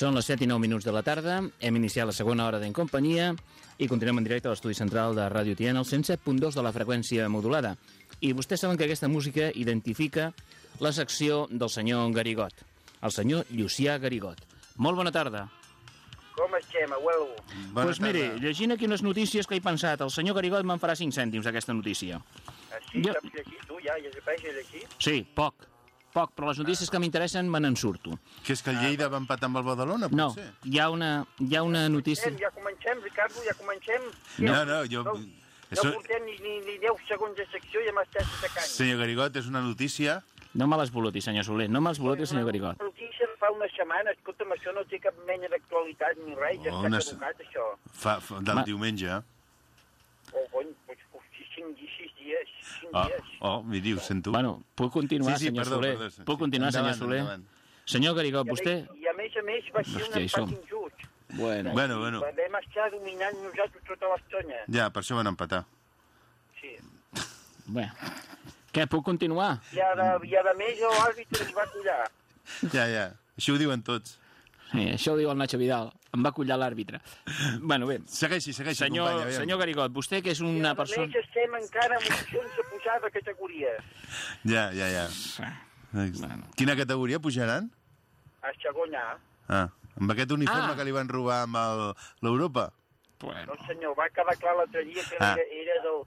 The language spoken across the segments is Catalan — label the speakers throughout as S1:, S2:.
S1: Són les 7 i 9 minuts de la tarda, hem iniciat la segona hora d'en companyia i continuem en directe a l'estudi central de Ràdio Tiana, al 107.2 de la freqüència modulada. I vostès saben que aquesta música identifica la secció del senyor Garigot, el senyor Llucià Garigot. Molt bona tarda.
S2: Com estem, abuelo?
S3: Bona
S1: Doncs pues mire,
S3: tarda.
S1: llegint aquí unes notícies que he pensat, el senyor Garigot me'n farà 5 cèntims aquesta notícia.
S2: Així,
S1: Jo-
S2: saps llegir, tu ja? Ja sabeix llegir?
S1: Sí, poc, poc, però les notícies que m'interessen me n'en surto.
S3: Que és que el Lleida va empatar amb el Badalona,
S1: No,
S3: potser?
S1: hi ha una, hi ha una notícia...
S2: Ja comencem, Ricardo, ja comencem.
S3: No, no, jo...
S2: No
S3: Això,
S2: portem ni, ni, ni 10 segons de secció i ja m'estàs atacant.
S3: senyor Garigot, és una notícia...
S1: No me les voloti, senyor Soler, no me les voloti, senyor Garigot.
S2: Una notícia fa una setmana, escolta'm, això no té cap mena d'actualitat ni res, ja
S3: Oh,
S2: està
S3: una-
S2: caducat, això.
S3: Fa, fa, del
S1: Ma-
S3: diumenge.
S2: Oh, 5 i 6 dies.
S3: oh, oh, m'hi dius, sento.
S1: Bueno, puc continuar,
S3: sí, sí,
S1: senyor
S3: perdó,
S1: Soler?
S3: Perdó, perdó,
S1: Puc continuar,
S3: endavant,
S1: senyor Soler?
S3: Endavant.
S1: Senyor Garigot, vostè...
S2: I a més a més va ser
S1: Hòstia,
S2: un empat injust.
S1: Bueno.
S3: bueno, bueno.
S2: Vam estar dominant nosaltres tota l'estona.
S3: Ja, per això van empatar.
S2: Sí.
S1: Bé. Què, puc continuar?
S2: I a, i a més l'àrbitre es va cuidar.
S3: Ja, ja. Això ho diuen tots.
S1: Sí, això ho diu el Nacho Vidal. Em va collar l'àrbitre. Bueno, bé.
S3: Segueixi, segueixi,
S1: Senyor,
S3: company. aviam.
S1: senyor Garigot, vostè que és una persona...
S2: més estem encara en opcions de pujar de categoria.
S3: Ja, ja, ja.
S1: Bueno.
S3: Quina categoria pujaran?
S2: A segona A.
S3: Ah, amb aquest uniforme
S1: Ah.
S3: que li van robar amb l'Europa?
S1: Bueno,
S2: No senyor, va quedar clar l'altre dia que
S3: Ah.
S2: era, era, del,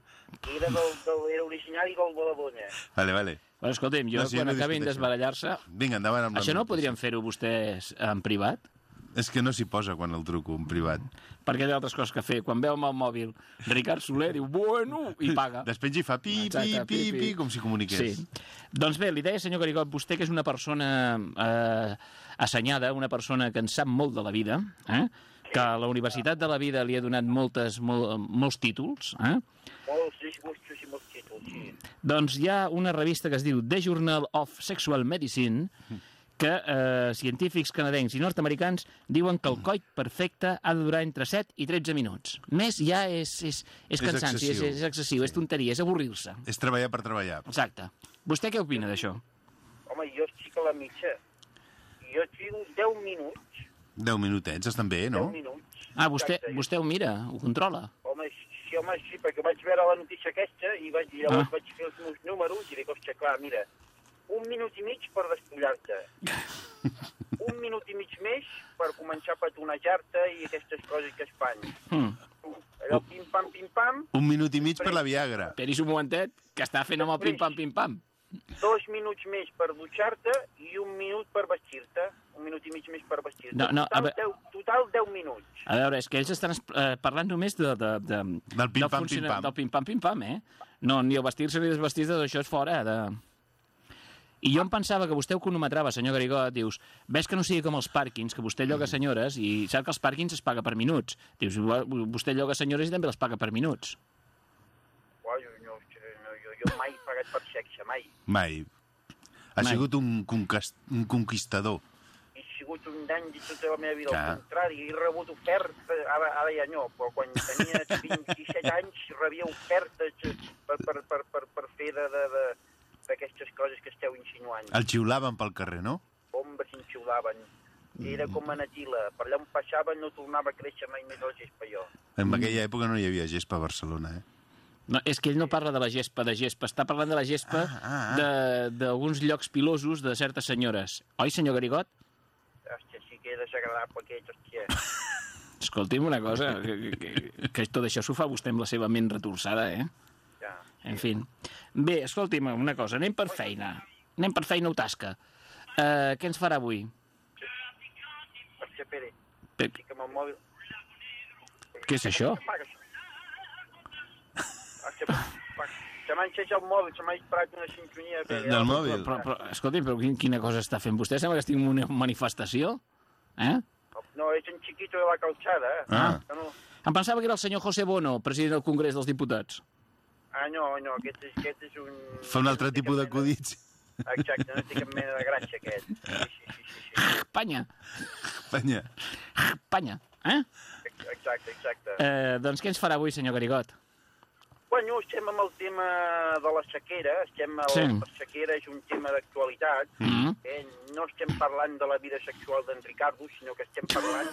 S2: era, del, del, era originari del Badalona.
S3: Vale, vale.
S1: bueno escolti'm, jo
S3: No, sí,
S1: quan
S3: no
S1: acabin d'esbarallar-se...
S3: Vinga, endavant amb la
S1: Això no podrien fer-ho vostès en privat?
S3: És que no s'hi posa quan el truco en privat.
S1: Perquè té altres coses que fer. Quan veu amb el mòbil Ricard Soler, diu, bueno, i paga.
S3: Després hi fa pi, pi,
S1: Exacte,
S3: pi, pi, com si comuniqués.
S1: Sí. Doncs bé, li deia, senyor Garigot, vostè que és una persona eh, assenyada, una persona que en sap molt de la vida, eh? que a la Universitat de la Vida li ha donat moltes, mol, molts títols, eh?
S2: Molts i molts títols, sí.
S1: doncs hi ha una revista que es diu The Journal of Sexual Medicine, que eh, científics canadencs i nord-americans diuen que el coit perfecte ha de durar entre 7 i 13 minuts. Més ja és, és, és
S3: És
S1: cansanci, és,
S3: excessiu.
S1: és excessiu, és tonteria, és avorrir-se.
S3: És treballar per treballar.
S1: Exacte. Vostè què opina d'això?
S2: Home, jo estic a la mitja. Jo trigo 10 minuts.
S3: 10 minutets, estan bé, no?
S2: 10 minuts.
S1: Ah, vostè,
S2: Exacte.
S1: vostè ho mira, ho controla.
S2: Home, sí, home, sí, perquè vaig veure la notícia aquesta i vaig, i llavors
S1: Ah.
S2: vaig fer els meus números i dic, hòstia, clar, mira, un minut i mig per despullar-te. un minut i mig més per començar a petonejar-te i aquestes coses que es fan.
S1: Hmm.
S2: Allò pim-pam, pim-pam,
S3: Un minut i mig per la Viagra.
S1: Esperis un momentet, que està fent amb el pim-pam, pim-pam.
S2: dos minuts més per dutxar-te i un minut per vestir-te. Un minut i mig més per vestir-te.
S1: No, no,
S2: total,
S1: ve-
S2: 10, total 10 minuts.
S1: A veure, és que ells estan eh, parlant només de, de, de,
S3: Del pim-pam, pim-pam.
S1: Del pim-pam, pim-pam, eh? No, ni el vestir-se ni desvestir-se, això és fora de... I jo em pensava que vostè ho cronometrava, senyor Garigot, dius, ves que no sigui com els pàrquings, que vostè lloga senyores i sap que els pàrquings es paga per minuts. Dius, vostè lloga senyores i també les paga per minuts.
S2: Uau, jo, no, jo, jo mai he pagat per sexe, mai.
S3: Mai. Ha
S1: Mai.
S3: sigut un, un conquistador.
S2: He sigut un dandy tota la meva vida,
S3: Clar.
S2: al contrari, he rebut ofertes, ara, ara ja no, però quan tenia 27 anys rebia ofertes per, per, per, per, per fer de, de, de, d'aquestes coses que esteu insinuant.
S3: El xiulaven pel carrer, no?
S2: Bombes inxiulaven. Era com a Natila, per allà on passava no tornava a créixer mai més el gespa jo.
S3: En aquella època no hi havia gespa a Barcelona, eh?
S1: No, és que ell no parla de la gespa de gespa, està parlant de la gespa
S3: Ah, ah, ah.
S1: de- d'alguns llocs pilosos de certes senyores. Oi, senyor Garigot?
S2: Hòstia, sí que és desagradable aquest, hòstia.
S1: Escolti'm una cosa, que, que, que tot això s'ho fa vostè amb la seva ment retorçada, eh? En fi. Bé, escolti'm una cosa, anem per feina. Anem per feina o tasca. Uh, què ens farà avui?
S2: Pere,
S1: Pe-
S2: amb el mòbil...
S1: Què és això?
S2: Se m'ha enxeix el mòbil, se m'ha disparat una sintonia. Pere.
S3: Del mòbil?
S1: Però, però, escolti'm, però quin- quina cosa està fent vostè? Sembla que estic en una manifestació. Eh?
S2: No, és en Chiquito de la Calçada, eh?
S3: Ah.
S2: No...
S1: Em pensava que era el senyor José Bono, president del Congrés dels Diputats.
S2: Ah, no, no, aquest és, aquest és un...
S3: Fa un altre
S2: no
S3: tipus d'acudits.
S2: mena- Exacte, no té cap mena de gràcia, aquest. Sí, sí, sí, sí, sí.
S1: Espanya,
S3: Penya.
S1: Espanya. Eh?
S2: Exacte, exacte.
S1: eh? Doncs què ens farà avui, senyor Garigot?
S2: Bueno, estem amb el tema de la sequera, estem a
S1: Sí.
S2: la sequera és un tema d'actualitat,
S1: Mm -hmm.
S2: eh? no estem parlant de la vida sexual d'en Ricardo, sinó que estem parlant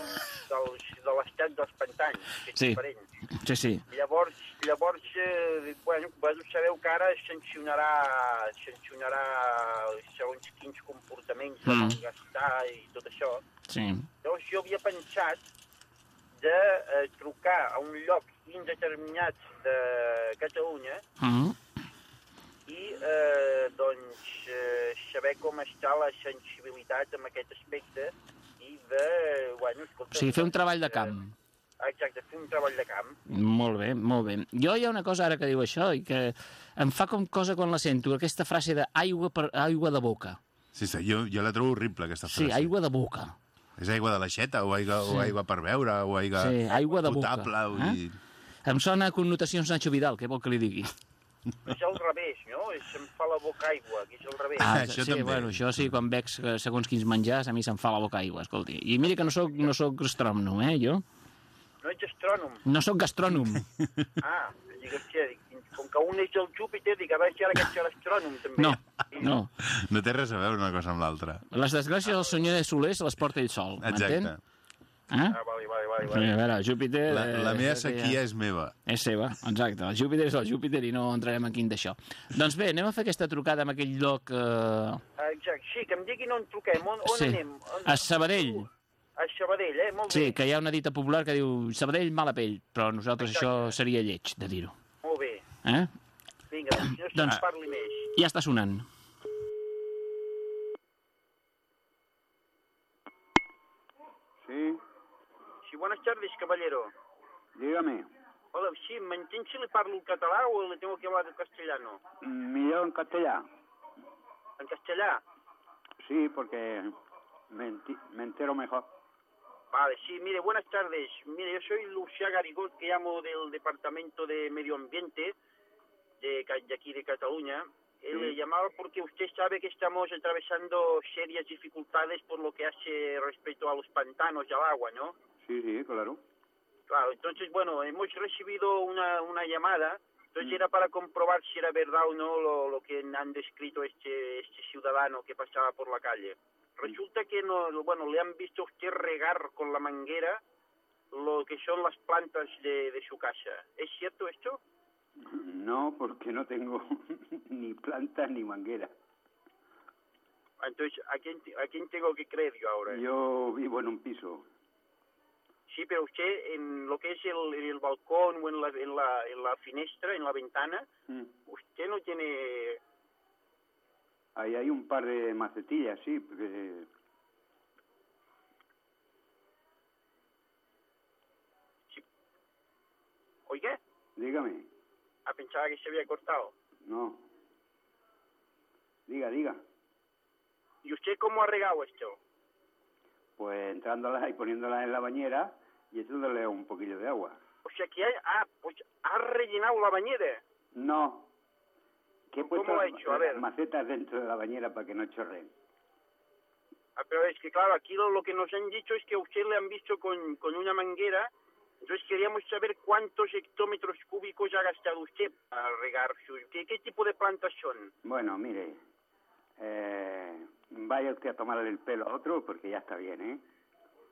S2: dels, de l'estat dels pantanys, que és
S1: Sí.
S2: diferent.
S1: Sí, sí.
S2: Llavors, llavors eh, bueno, sabeu que ara sancionarà, sancionarà segons quins comportaments de
S1: Mm.
S2: malgastar i tot això.
S1: sí.
S2: Llavors jo havia pensat de eh, trucar a un lloc indeterminat de Catalunya
S1: Mm -hmm.
S2: i eh, doncs eh, saber com està la sensibilitat en aquest aspecte i de, bueno, escolta...
S1: O sigui, fer un treball de
S2: doncs,
S1: camp.
S2: Eh, Exacte, fer un treball de camp.
S1: Molt bé, molt bé. Jo hi ha una cosa ara que diu això i que em fa com cosa quan la sento, aquesta frase de aigua, per, aigua de boca.
S3: Sí, sí, jo, jo la trobo horrible, aquesta frase.
S1: Sí, aigua de boca.
S3: És aigua de l'aixeta, o aigua,
S1: Sí.
S3: o aigua per beure, o aigua,
S1: Sí, aigua de boca.
S3: potable. Vull
S1: Eh?
S3: dir...
S1: Em sona a connotacions Nacho Vidal, què vol que li digui?
S2: És al revés, no? És, se'm fa la boca aigua, que és al revés.
S3: Ah, això
S1: sí,
S3: també.
S1: bueno, això sí, quan veig eh, segons quins menjars, a mi se'm fa la boca aigua, escolti. I mira que no sóc, no sóc gastrònom, eh, jo?
S2: No ets astrònom.
S1: No sóc gastrònom.
S2: Ah, hòstia, dic, com que un és del Júpiter, dic, a veure si ara aquest serà astrònom, també.
S1: No,
S2: I-
S1: no.
S3: No té res a veure una cosa amb l'altra.
S1: Les desgràcies del senyor de Soler se les porta ell sol, m'entén?
S3: Exacte.
S1: Eh?
S2: Ah, vale, vale, vale.
S1: Sí,
S2: vale.
S1: a veure, Júpiter...
S3: La, la meva
S1: eh,
S3: sequia és meva.
S1: És seva, exacte. El Júpiter és el Júpiter i no entrarem aquí en d'això. Doncs bé, anem a fer aquesta trucada amb aquell lloc... Eh...
S2: Ah, Exacte, sí, que em diguin on truquem, on, on
S1: Sí.
S2: anem. On...
S1: A Sabadell.
S2: A Sabadell, eh? Molt
S1: Sí,
S2: bé.
S1: que hi ha una dita popular que diu Sabadell, mala pell, però nosaltres
S2: Exacte.
S1: això seria lleig de dir-ho. Eh?
S2: Vinga, doncs, no
S1: Doncs-
S2: parli més.
S1: Ja està sonant.
S4: Sí,
S2: Sí, buenas tardes, caballero.
S4: dígame.
S2: Hola, sí, ¿m'entén si le parlo en català o le tengo que hablar en castellano?
S4: Millor en castellà.
S2: En castellà.
S4: Sí, porque me entero mejor.
S2: Vale, sí, mire, buenas tardes. Mire, yo soy Lucía Garigot, que llamo del Departamento de Medio Ambiente de, de aquí de Cataluña. Eh, Le llamaba porque usted sabe que estamos atravesando serias dificultades por lo que hace respecto a los pantanos y al agua, ¿no?
S4: Sí, sí, claro.
S2: Claro, entonces, bueno, hemos recibido una, una llamada, entonces era para comprobar si era verdad o no lo, lo que han descrito este, este ciudadano que pasaba por la calle. Resulta que, no, bueno, le han visto a usted regar con la manguera lo que son las plantas de, de su casa. ¿Es cierto esto?
S4: No, porque no tengo ni planta ni manguera.
S2: Entonces, ¿a quién, ¿a quién tengo que creer yo ahora?
S4: Yo vivo en un piso.
S2: Sí, pero usted en lo que es el, el balcón o en la, en, la, en la finestra, en la ventana,
S4: Mm.
S2: usted no tiene
S4: Ahí hay un par de macetillas, sí, porque...
S2: Oiga,
S4: Dígame.
S2: Ah, pensaba que se había cortado.
S4: No. Diga, diga.
S2: ¿Y usted cómo ha regado esto?
S4: Pues entrándolas y poniéndolas en la bañera y echándole un poquillo de agua.
S2: O sea que ha, ah, pues ha rellenado la bañera.
S4: No. Que he
S2: ¿Cómo
S4: puesto
S2: ha
S4: las-
S2: hecho? A
S4: las
S2: ver.
S4: macetas dentro de la bañera para que no chorren.
S2: Ah, pero es que claro, aquí lo, lo que nos han dicho es que a usted le han visto con, con una manguera. Entonces queríamos saber cuántos hectómetros cúbicos ha gastado usted para regar sus... ¿Qué, qué tipo de plantas son?
S4: Bueno, mire, eh, vaya usted a tomarle el pelo a otro porque ya está bien, ¿eh?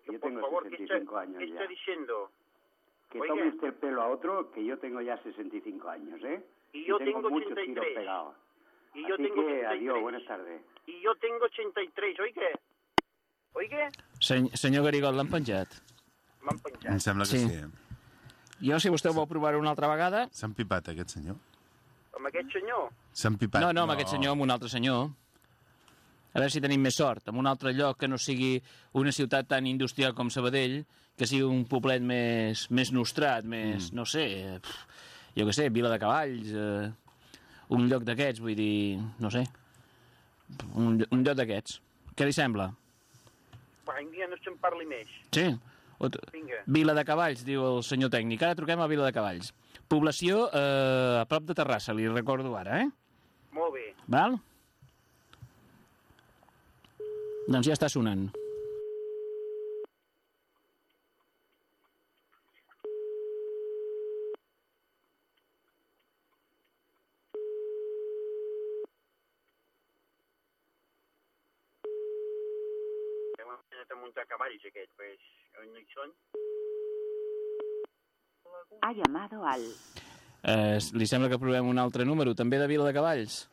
S4: Yo
S2: por
S4: tengo
S2: favor, ¿qué está,
S4: 65 años
S2: qué está
S4: ya.
S2: diciendo?
S4: Que
S2: Oiga.
S4: tome usted el pelo a otro, que yo tengo ya 65 años, ¿eh?
S2: Y yo
S4: tengo,
S2: tengo
S4: muchos tiros
S2: 83.
S4: pegados.
S2: Y yo
S4: Así
S2: tengo
S4: que
S2: 83.
S4: adiós, buenas tardes.
S2: Y yo tengo 83, oiga. Oiga,
S1: Sen senyor Garigot, l'han penjat?
S2: M'han penjat.
S3: Em sembla que
S1: Sí.
S3: sí.
S1: Jo, si vostè ho vol provar una altra vegada...
S3: S'han pipat, aquest senyor.
S2: Amb aquest senyor?
S3: S'han pipat.
S1: No, no, amb aquest senyor, amb un altre senyor. A veure si tenim més sort, en un altre lloc que no sigui una ciutat tan industrial com Sabadell, que sigui un poblet més, més nostrat, més, mm. no sé, pf, jo què sé, Vila de Cavalls, eh, un lloc d'aquests, vull dir, no sé, un, un lloc d'aquests. Què li sembla?
S2: Va, vinga, no se'n parli més.
S1: Sí?
S2: Vinga.
S1: Vila de Cavalls, diu el senyor tècnic. Ara truquem a Vila de Cavalls. Població eh, a prop de Terrassa, li recordo ara, eh?
S2: Molt bé.
S1: Val? Doncs ja està sonant.
S2: Hem muntar cavalls, aquest, pues, on hi són?
S5: Ha llamado al
S1: Eh, li sembla que provem un altre número, també de Vila de Cavalls?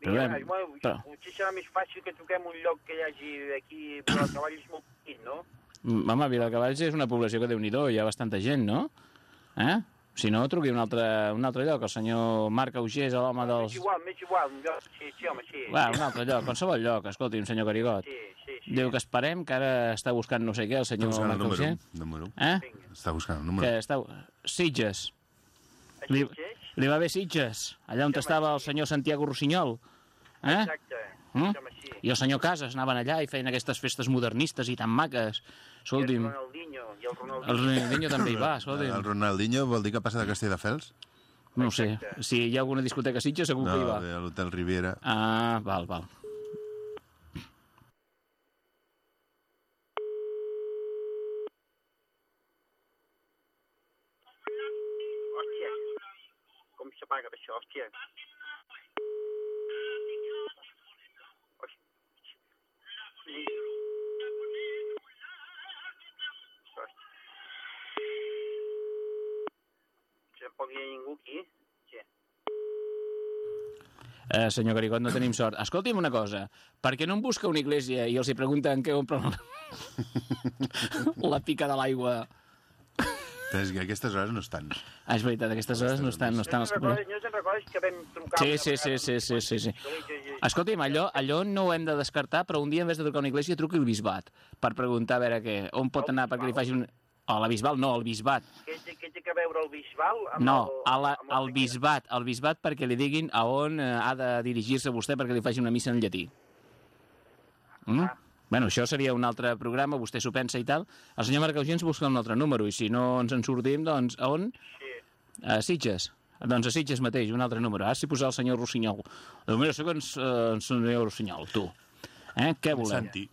S1: Provem.
S2: bueno,
S1: Però-
S2: potser serà més fàcil que truquem un lloc que hi hagi aquí, però el cavall és molt petit, no?
S1: Home, Vila de Cavalls és una població que, déu nhi hi ha bastanta gent, no? Eh? Si no, truqui un altre, un altre lloc. El senyor Marc Auger és l'home dels...
S2: M'és igual, m'és igual. Jo- Sí, sí, home, sí.
S1: Va, un altre lloc, qualsevol lloc. Escolti'm, senyor Garigot.
S2: Sí, sí, sí.
S1: Diu que esperem, que ara està buscant no sé què, el
S3: Està
S1: senyor
S3: buscant el
S1: Marc
S3: número.
S1: Auger.
S3: número.
S1: Eh?
S2: Vinga.
S3: Està buscant el
S1: Que
S3: número.
S1: està... Sitges. Li, li va bé Sitges, allà on
S2: Sí,
S1: estava el
S2: sí.
S1: senyor Santiago Rossinyol. Eh?
S2: Exacte.
S1: Mm?
S2: Sí, sí.
S1: I el senyor Casas anaven allà i feien aquestes festes modernistes i tan maques.
S2: I El Ronaldinho, el
S1: el
S2: Ronaldinho.
S1: També hi va,
S3: El
S1: escolti'm.
S3: Ronaldinho vol dir que passa de Castelldefels?
S1: No sé, si hi ha alguna discoteca a Sitges segur que hi
S3: No,
S1: va.
S3: ve a l'Hotel Riviera.
S1: Ah, val, val.
S2: Hòstia, com s'apaga això? Hòstia.
S1: Eh, senyor Garigot, no tenim sort. Escolti'm una cosa, per què no em busca una iglesia i els hi pregunten què omplen la pica de l'aigua?
S3: És que a aquestes hores no estan.
S1: Ah, és veritat, aquestes hores no estan, no estan els...
S2: no te'n recordes que vam trucar...
S1: Sí, sí, sí, sí, sí, sí. Escolti'm, allò, allò no ho hem de descartar, però un dia en vez de trucar a una iglesia truqui al bisbat per preguntar a veure què, on pot anar perquè li faci un... Oh, la bisbal no, el bisbat.
S2: Veure el bisbal amb
S1: No,
S2: el...
S1: a la,
S2: amb el
S1: al bisbat, al bisbat perquè li diguin a on eh, ha de dirigir-se vostè perquè li faci una missa en llatí. Mm?
S2: Ah.
S1: Bueno, això seria un altre programa, vostè s'ho pensa i tal. El senyor Marc Eugents busca un altre número, i si no ens en sortim, doncs, a on?
S2: Sí.
S1: A Sitges. Doncs a Sitges mateix, un altre número. Ara s'hi posar el senyor Rossinyol. El número segons eh, el senyor Rossinyol, tu. Eh? Què volem?
S3: Santi.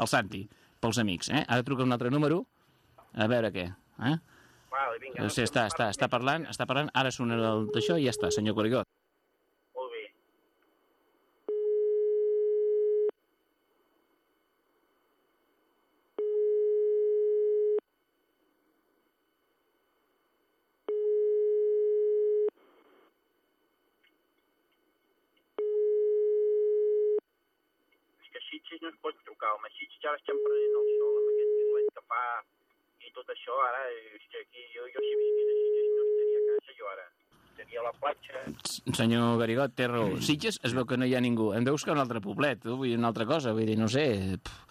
S1: El Santi, pels amics. Eh? Ara truca un altre número, a veure què. Eh?
S2: Vale, vinga.
S1: Sí, està, està, està parlant, està parlant, ara sona el d'això i ja està, senyor Corigot.
S2: Molt bé. És que Sitges no es pot trucar, home. Sitges ara estem prenent el sol amb aquest violent que fa i tot això. Ara, hòstia, aquí, jo, jo si visqués a Sitges no estaria a casa, jo ara. Estaria a la platja.
S1: Senyor Garigot, té raó. Sitges es veu que no hi ha ningú. Hem de buscar un altre poblet, tu, vull dir, una altra cosa, vull dir, no sé... pff,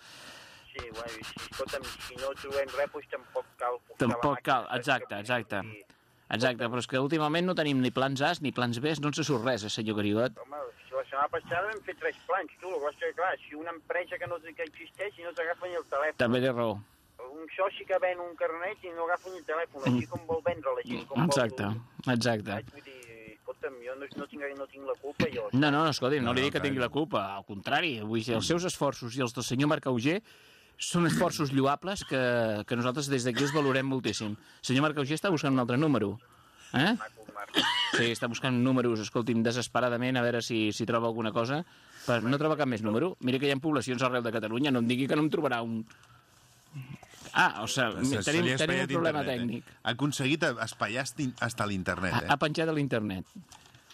S2: Sí, bueno, i si, escolta'm, si no trobem res, doncs tampoc cal
S1: Tampoc
S2: màquina,
S1: cal, exacte,
S2: Que
S1: exacte.
S2: dir,
S1: Exacte, però és que últimament no tenim ni plans A's ni plans B's, no ens surt res, eh, senyor Garigot.
S2: Home, si la setmana passada vam fer tres plans, tu, el que que, clar, si una empresa que no que existeix i no t'agafen ni el telèfon,
S1: També té raó.
S2: Un soci que ven un carnet i no agafa ni el telèfon, així com vol vendre la gent, com
S1: Exacte,
S2: vol...
S1: exacte.
S2: Saps? Vull dir, escolta'm, jo no, no, tinc, no tinc la culpa, jo.
S1: No, no, escolti, no,
S3: No,
S1: li dic que
S3: clar.
S1: tingui la culpa, al contrari, vull dir, els seus esforços i els del senyor Marc Auger són esforços lloables que, que nosaltres des d'aquí els valorem moltíssim. Senyor Marc Auger està buscant un altre número. Eh?
S2: Maco, Marc.
S1: Sí, està buscant números, escolti'm, desesperadament, a veure si, si troba alguna cosa. Però no troba cap més número. Mira que hi ha poblacions arrel de Catalunya, no em digui que no em trobarà un... Ah, o sigui,
S3: Se- se
S1: tenim,
S3: ha
S1: tenim un problema
S3: internet,
S1: tècnic.
S3: Eh? Ha aconseguit espaiar esti- hasta l'internet,
S1: Ha,
S3: eh?
S1: ha penjat a l'internet.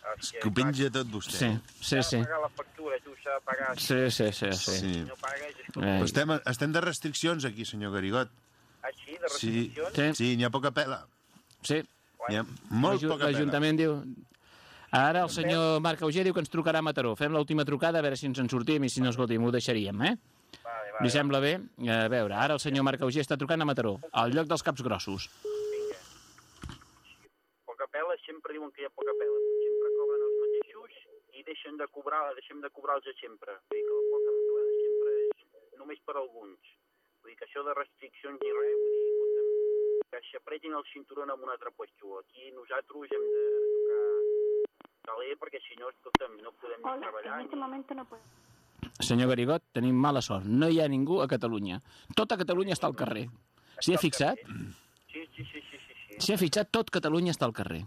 S2: Hòstia,
S3: Que ho penja tot vostè.
S1: Sí, sí,
S2: S'ha
S1: sí.
S2: de pagar la factura, tu s'ha de pagar.
S1: Sí, sí, sí, sí.
S3: Sí.
S2: Si no pagues,
S1: Eh,
S3: Però estem, estem de restriccions aquí, senyor Garigot.
S2: així, de
S3: Sí,
S2: restriccions,
S1: Sí.
S3: sí, n'hi ha poca pela.
S1: sí.
S3: N'hi ha molt poca pela.
S1: L'Ajuntament diu... Ara el senyor Marc Auger diu que ens trucarà a Mataró. Fem l'última trucada a veure si ens en sortim i si no, escolti'm, ho deixaríem, eh?
S2: Vale,
S1: Li sembla bé? A veure, ara el senyor Marc Auger està trucant a Mataró, al lloc dels caps grossos.
S2: vinga. Poca pela, sempre diuen que hi ha poca pela, sempre cobren els mateixos i deixen de cobrar, deixem de cobrar-los a sempre. Vull dir que la poca pela sempre és només per alguns. Vull dir que això de restriccions ni res, vull dir, escolta'm, que s'apretin el cinturó en un altre puesto. Aquí nosaltres hem de tocar caler perquè si no, escolta'm, no podem
S5: Hola,
S2: treballar
S5: en este
S2: ni...
S5: momento no puedo.
S1: Senyor Garigot, tenim mala sort. No hi ha ningú a Catalunya. Tota Catalunya està al carrer. S'hi ha fixat?
S2: Sí, sí, sí, sí, sí. sí.
S1: S'hi ha fixat? Tot Catalunya està al carrer.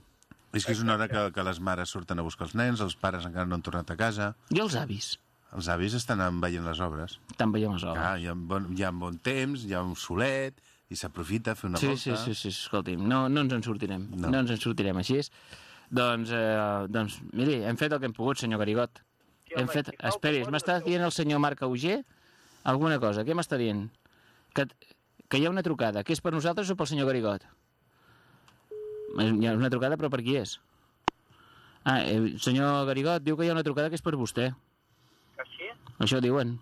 S3: És que és una hora que, que les mares surten a buscar els nens, els pares encara no han tornat a casa,
S1: I els avis?
S3: els avis estan veient les obres.
S1: Tant veiem les obres.
S3: Clar, hi ha, bon, hi ha bon temps, hi ha un solet, i s'aprofita a fer una
S1: Sí,
S3: volta.
S1: sí, sí, sí, escolti'm, no, no ens en sortirem. No,
S3: No.
S1: no ens en sortirem així. Doncs, eh, doncs, miri, hem fet el que hem pogut, senyor Garigot. Hem fet... Esperi, m'està dient el senyor Marc Auger alguna cosa. Què m'està dient? Que, que hi ha una trucada. Que és per nosaltres o pel senyor Garigot? Hi ha una trucada, però per qui és? Ah, eh, senyor Garigot, diu que hi ha una trucada que és per vostè.
S2: Que sí?
S1: Això diuen.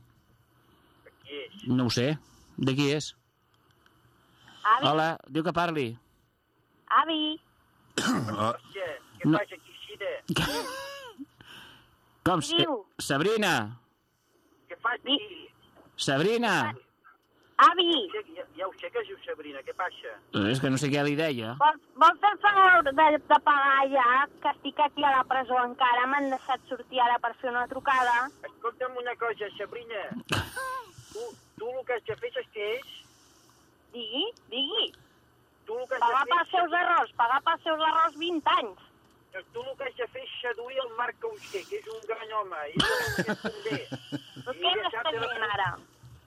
S2: Que qui és?
S1: No ho sé. De qui és?
S6: Avi,
S1: Hola, diu que parli.
S6: avi,
S3: Oh,
S2: Hòstia, què
S1: No.
S2: fas aquí, Sida?
S1: Com?
S6: Diu?
S1: Sabrina!
S2: Què fas aquí?
S1: Sabrina!
S6: avi,
S2: Ja, ja, ja ho sé que es diu Sabrina, què passa?
S1: Eh, És que no sé què li deia.
S6: vol, vol fer el favor de, de pagar ja, que estic aquí a la presó encara, m'han deixat sortir ara per fer una trucada.
S2: Escolta'm una cosa, Sabrina. Tu, tu el que has de fer saps què és?
S6: Digui, digui,
S2: Tu el que has
S6: pagar
S2: de fer...
S6: pels seus errors, pagar pels seus errors 20 anys.
S2: Tu el que has de fer és seduir el Marc Auger, que és un gran home. I, és també.
S6: Però
S2: I
S6: què
S2: deixar-te
S6: m'està
S2: de
S6: dient ara?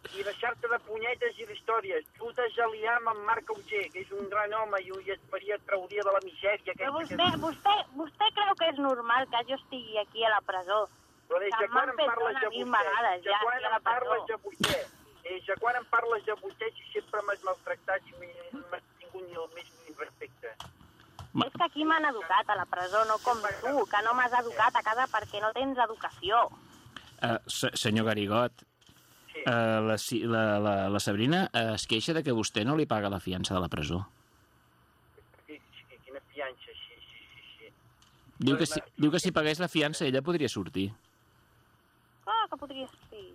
S2: I deixar-te de punyetes i d'històries. Tu t'has de liar amb en Marc Auger, que és un gran home i, i et faria trauria de la misèria.
S6: Però
S2: aquesta
S6: vostè,
S2: que...
S6: vostè, vostè creu que és normal que jo estigui aquí a la presó?
S2: Però des de quan em parles de vostè?
S6: vegades ja,
S2: quan em parles de vostè? Des de quan em parles de vostè si sempre m'has maltractat i no m'has tingut ni el més mínim respecte?
S6: És que aquí m'han educat a la presó, no com tu, que no m'has educat a casa perquè no tens educació.
S1: Uh, se senyor Garigot,
S2: Sí.
S1: uh, la, la, la, la Sabrina uh, es queixa de que vostè no li paga la fiança de la presó.
S2: Quina fiança, sí, sí, sí, sí.
S1: Diu que, si, diu que si pagués la fiança ella podria sortir.
S6: Clar que podria ser.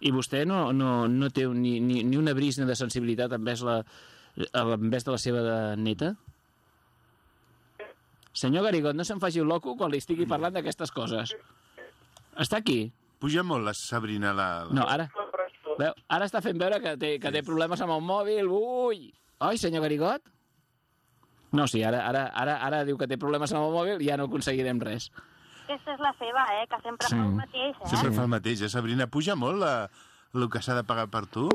S1: I vostè no, no, no té ni, ni, ni una brisna de sensibilitat envers, la, envers de la seva neta? Senyor Garigot, no se'n faci un loco quan li estigui parlant d'aquestes coses. Està aquí?
S3: puja molt la Sabrina la... la...
S1: No, ara... Veu, ara està fent veure que té, que té problemes amb el mòbil. Ui! Oi, senyor Garigot? No, sí, ara, ara, ara, ara diu que té problemes amb el mòbil i ja no aconseguirem res.
S6: Aquesta és la seva, eh? Que sempre
S1: Sí.
S6: fa el mateix, eh?
S3: Sempre fa el mateix, eh, Sabrina? Puja molt la, el que s'ha de pagar per tu?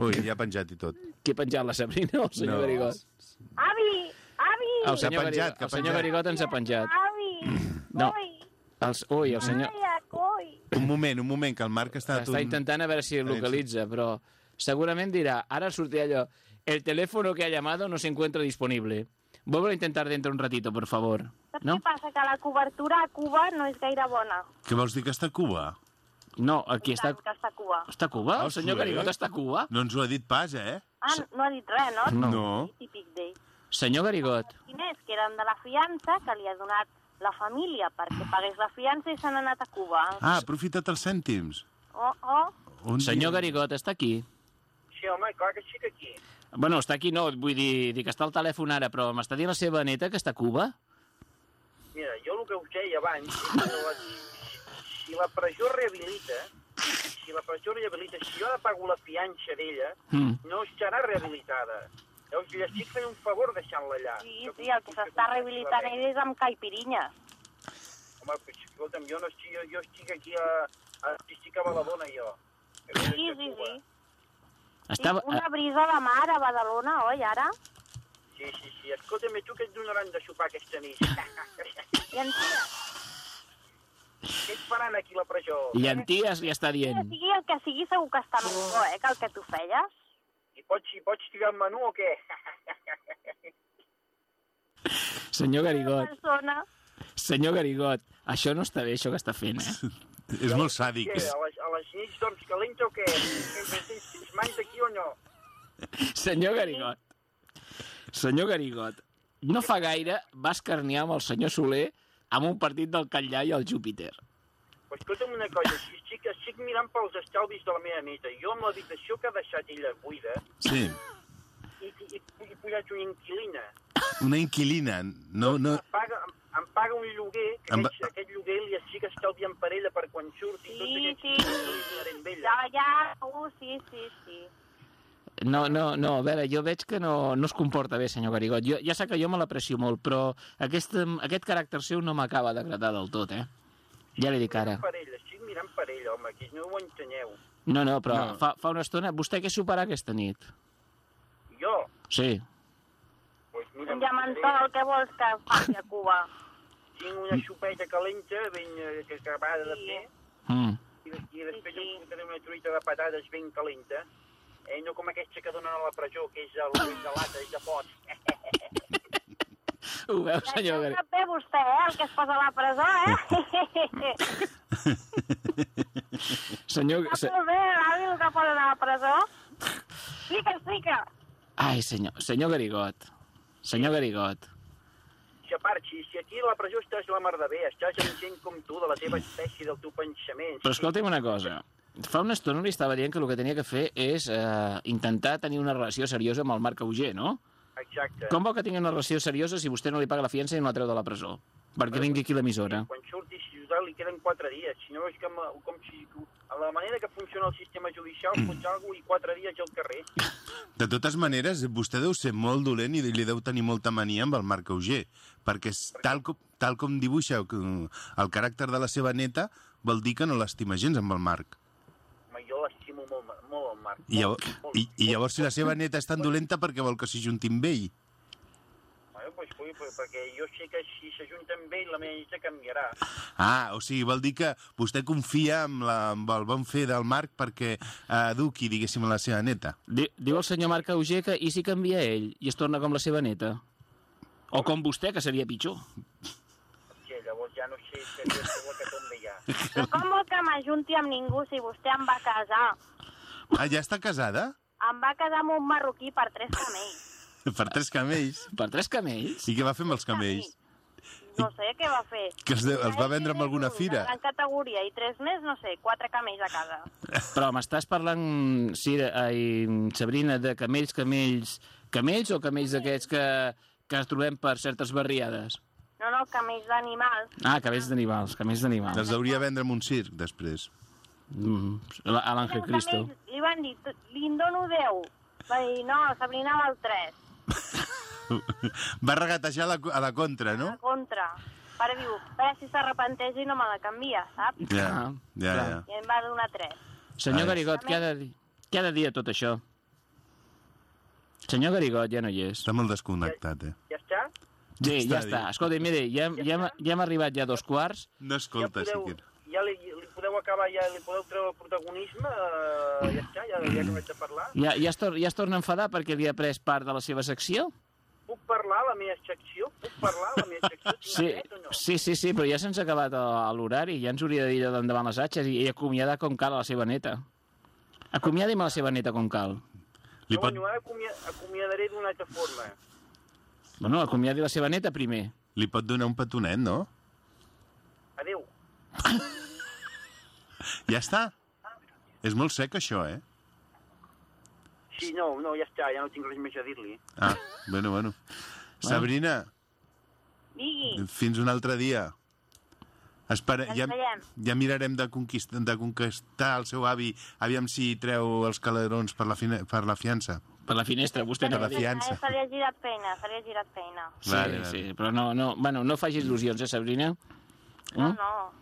S3: Ui, ja ha penjat i tot.
S1: Qui ha penjat la Sabrina o el senyor
S3: No.
S1: Garigot?
S6: Avi!
S1: El senyor,
S3: ha penjat, que ha
S1: el senyor
S3: penjat.
S1: Garigot ens ha penjat.
S6: Avi!
S1: No. Els, ui, el senyor...
S6: Coi!
S3: Un moment, un moment, que el Marc està...
S1: Està intentant a veure si el localitza, però segurament dirà, ara sortirà allò, el teléfono que ha llamado no se encuentra disponible. Vuelvo a intentar dentro un ratito, por favor.
S6: Saps
S1: No?
S6: què passa? Que la cobertura a Cuba no és gaire bona.
S3: Què vols dir que està a Cuba?
S1: No, aquí està...
S6: tant que està a Cuba.
S1: Està a Cuba?
S3: Ah,
S1: El senyor
S3: sí?
S1: Garigot està a Cuba?
S3: No ens ho ha dit pas, eh?
S6: Ah, no ha dit res, no?
S1: No.
S3: No.
S6: Típic d'ell.
S1: Senyor Garigot,
S6: diners que eren de la fiança que li ha donat la família perquè pagués la fiança i s'han anat a Cuba.
S3: Ah, ha aprofitat els cèntims.
S6: Oh, oh,
S3: Un
S1: senyor
S3: dia-
S1: Garigot està aquí.
S2: Sí, home, clar que sí que aquí.
S1: Bueno, està aquí no, vull dir, dir que està al telèfon ara, però m'està dient la seva neta que està a Cuba?
S2: Mira, jo el que us deia abans, la, si la presó rehabilita, si la presó rehabilita, si jo la pago la fiança d'ella,
S1: Mm.
S2: no estarà rehabilitada. Llavors, li estic fent un favor deixant-la allà.
S6: sí, sí, el que s'està rehabilitant ell és amb caipirinyes.
S2: Home, escolta'm, jo, no estic, jo, jo estic aquí a, a, estic a Badalona, jo. Que
S6: Sí, sí, sí.
S1: Estava...
S6: Una brisa de mar a Badalona, oi, ara?
S2: Sí, sí, sí. Escolta'm, tu què et donaran de sopar aquesta nit?
S6: I en tia,
S2: què et faran aquí la presó?
S1: I en Ties li està
S6: que
S1: dient.
S6: sigui el que sigui, segur que està millor, eh, que el que tu feies.
S2: Pots, pots tirar el menú o què?
S1: Senyor Garigot,
S6: Persona.
S1: senyor Garigot, això no està bé, això que està fent, eh?
S3: És molt sàdic.
S2: Què, a les, a les nits dorms calenta o què? Tens mans aquí o no?
S1: Senyor Garigot, senyor Garigot, no fa gaire va escarniar amb el senyor Soler amb un partit del Catllà i el Júpiter.
S2: Però escolta'm una cosa, si estic, estic mirant pels estalvis de la meva neta, jo amb l'habitació que ha deixat ella buida,
S3: Sí,
S2: i, i, i he posat una inquilina,
S3: una inquilina. No, no...
S2: em, paga, em, em paga un lloguer, que
S3: Em
S2: aquest, aquest lloguer li estic estalviant per ella per quan surti,
S6: Sí, sí.
S2: ella.
S6: Ja, ja, uh, sí, sí, sí.
S1: No, no, no, a veure, jo veig que no, no es comporta bé, senyor Garigot. Jo, ja sap que jo me l'aprecio molt, però aquest, aquest caràcter seu no m'acaba d'agradar del tot, eh? Ja li dic ara.
S2: Per ella, estic mirant per ella, home, que no ho entenyeu.
S1: No, no, però
S3: No.
S1: Fa, fa una estona... Vostè què soparà aquesta nit?
S2: Jo,
S1: Sí.
S2: doncs mira,
S6: Un diamantol, què vols que faci a Cuba?
S2: tinc una xupeta calenta ben eh, que acabada de
S6: Sí.
S2: fer,
S1: Mm.
S2: i, i després
S6: Sí, sí.
S2: em una truita de patates ben calenta. Eh, no com aquesta que donen a la presó, que és, el, de lata, és de pot.
S1: Ho veu, senyor
S6: sap bé vostè, eh, el que es posa a la presó, eh?
S1: Senyor... Se...
S6: Sap molt bé, l'avi, el que posen a la presó. Explica, explica.
S1: Ai, senyor, senyor Garigot. Senyor Garigot.
S2: Part, si, si aquí la presó estàs la mar de bé, estàs amb gent com tu, de la teva espècie, del teu pensament...
S1: Però escolti'm una cosa. Fa una estona li estava dient que el que tenia que fer és eh, intentar tenir una relació seriosa amb el Marc Auger, no?
S2: Exacte.
S1: Com vol que tingui una relació seriosa si vostè no li paga la fiança i no la treu de la presó? Perquè vingui aquí l'emissora.
S2: Quan surti ciutat li queden quatre dies. Si no és que amb, com si... A la manera que funciona el sistema judicial, fots algú i quatre dies al carrer.
S3: De totes maneres, vostè deu ser molt dolent i li deu tenir molta mania amb el Marc Auger, perquè és tal com, tal com dibuixa eh, el caràcter de la seva neta, vol dir que no l'estima gens amb el Marc.
S2: Molt, molt el Marc.
S3: I llavors,
S2: Molt,
S3: i, I llavors si la seva neta és tan dolenta, perquè vol que s'hi junti amb ell?
S2: Bueno, pues, pues, pues, perquè jo sé que si s'ajunta amb ell, la meva neta canviarà.
S3: Ah, o sigui, vol dir que vostè confia en, la, en el bon fer del Marc perquè eduqui, diguéssim, la seva neta.
S1: Di, diu el senyor Marc Auger que i si canvia ell i es torna com la seva neta? O com vostè, que seria pitjor.
S2: Sí, llavors ja no sé si és la que tombe ja.
S6: Però com vol que m'ajunti amb ningú si vostè em va casar?
S3: Ah, ja està casada?
S6: Em va casar amb un marroquí per tres camells.
S3: Per tres camells.
S1: Per tres camells?
S3: I què va fer amb els camells?
S6: No sé què va fer.
S3: Que els, de, els va vendre en alguna fira?
S6: En categoria i tres més, no sé, quatre camells a casa.
S1: Però m'estàs parlant, Cira, ai, Sabrina, de camells, camells... Camells o camells d'aquests que, que trobem per certes barriades?
S6: No, no, camells d'animals.
S1: Ah, camells d'animals, camells d'animals.
S3: Els hauria vendre en un circ, després.
S1: Mm, a l'Àngel Cristo.
S6: Li van dir, "Tu- li en dono 10. Va dir, no, Sabrina val 3.
S3: Va regatejar a la, a la contra, no?
S6: A contra. Pare diu, a veure si s'arrepenteix i no me la canvia, saps?
S3: Ja, ja, ja.
S6: I em va donar 3.
S1: Senyor
S3: Ai.
S1: Garigot, què ha, de, dir- què ha de dir a tot això? Senyor Garigot ja no hi és.
S3: Està molt desconnectat, eh?
S2: Ja està?
S1: Sí, ja està. Escolta, mire, ja, ja, hem- ja hem arribat ja a dos quarts.
S3: No escolta,
S2: ja podeu,
S3: siquiera.
S2: Ja li, li podeu acabar, ja li podeu treure el protagonisme, eh, ja està, ja, ja acabem de parlar.
S1: Ja, ja, es, tor ja es torna a enfadar perquè li ha pres part de la seva secció?
S2: Puc parlar a la meva secció? Puc parlar a la meva secció?
S1: Sí,
S2: o no?
S1: sí, sí, sí, però ja se'ns ha acabat l'horari, ja ens hauria de dir d'endavant les atxes i, i acomiadar com cal a la seva neta. Acomiadi'm a la seva neta com cal.
S3: Li pot...
S2: bueno, ara acomia acomiadaré d'una altra forma.
S1: Bueno, acomiadi la seva neta primer.
S3: Li pot donar un petonet, no?
S2: Adéu.
S3: Ja està. És molt sec, això, eh?
S2: Sí, no, no, ja està, ja no tinc res més a dir-li.
S3: Ah, bueno, bueno. Sabrina,
S6: Digui,
S3: fins un altre dia. Espera, ja, ja mirarem de conquistar, de conquistar el seu avi, aviam si treu els calerons per la, fina, per la fiança.
S1: Per la finestra, vostè
S3: Per
S1: anava
S3: la
S1: dir.
S3: fiança.
S6: eh, se li ha girat feina, se li ha girat feina.
S1: Sí,
S3: Vale, vale.
S1: sí, però no, no, bueno, no facis il·lusions, eh, Sabrina?
S6: No,
S1: Mm?
S6: no.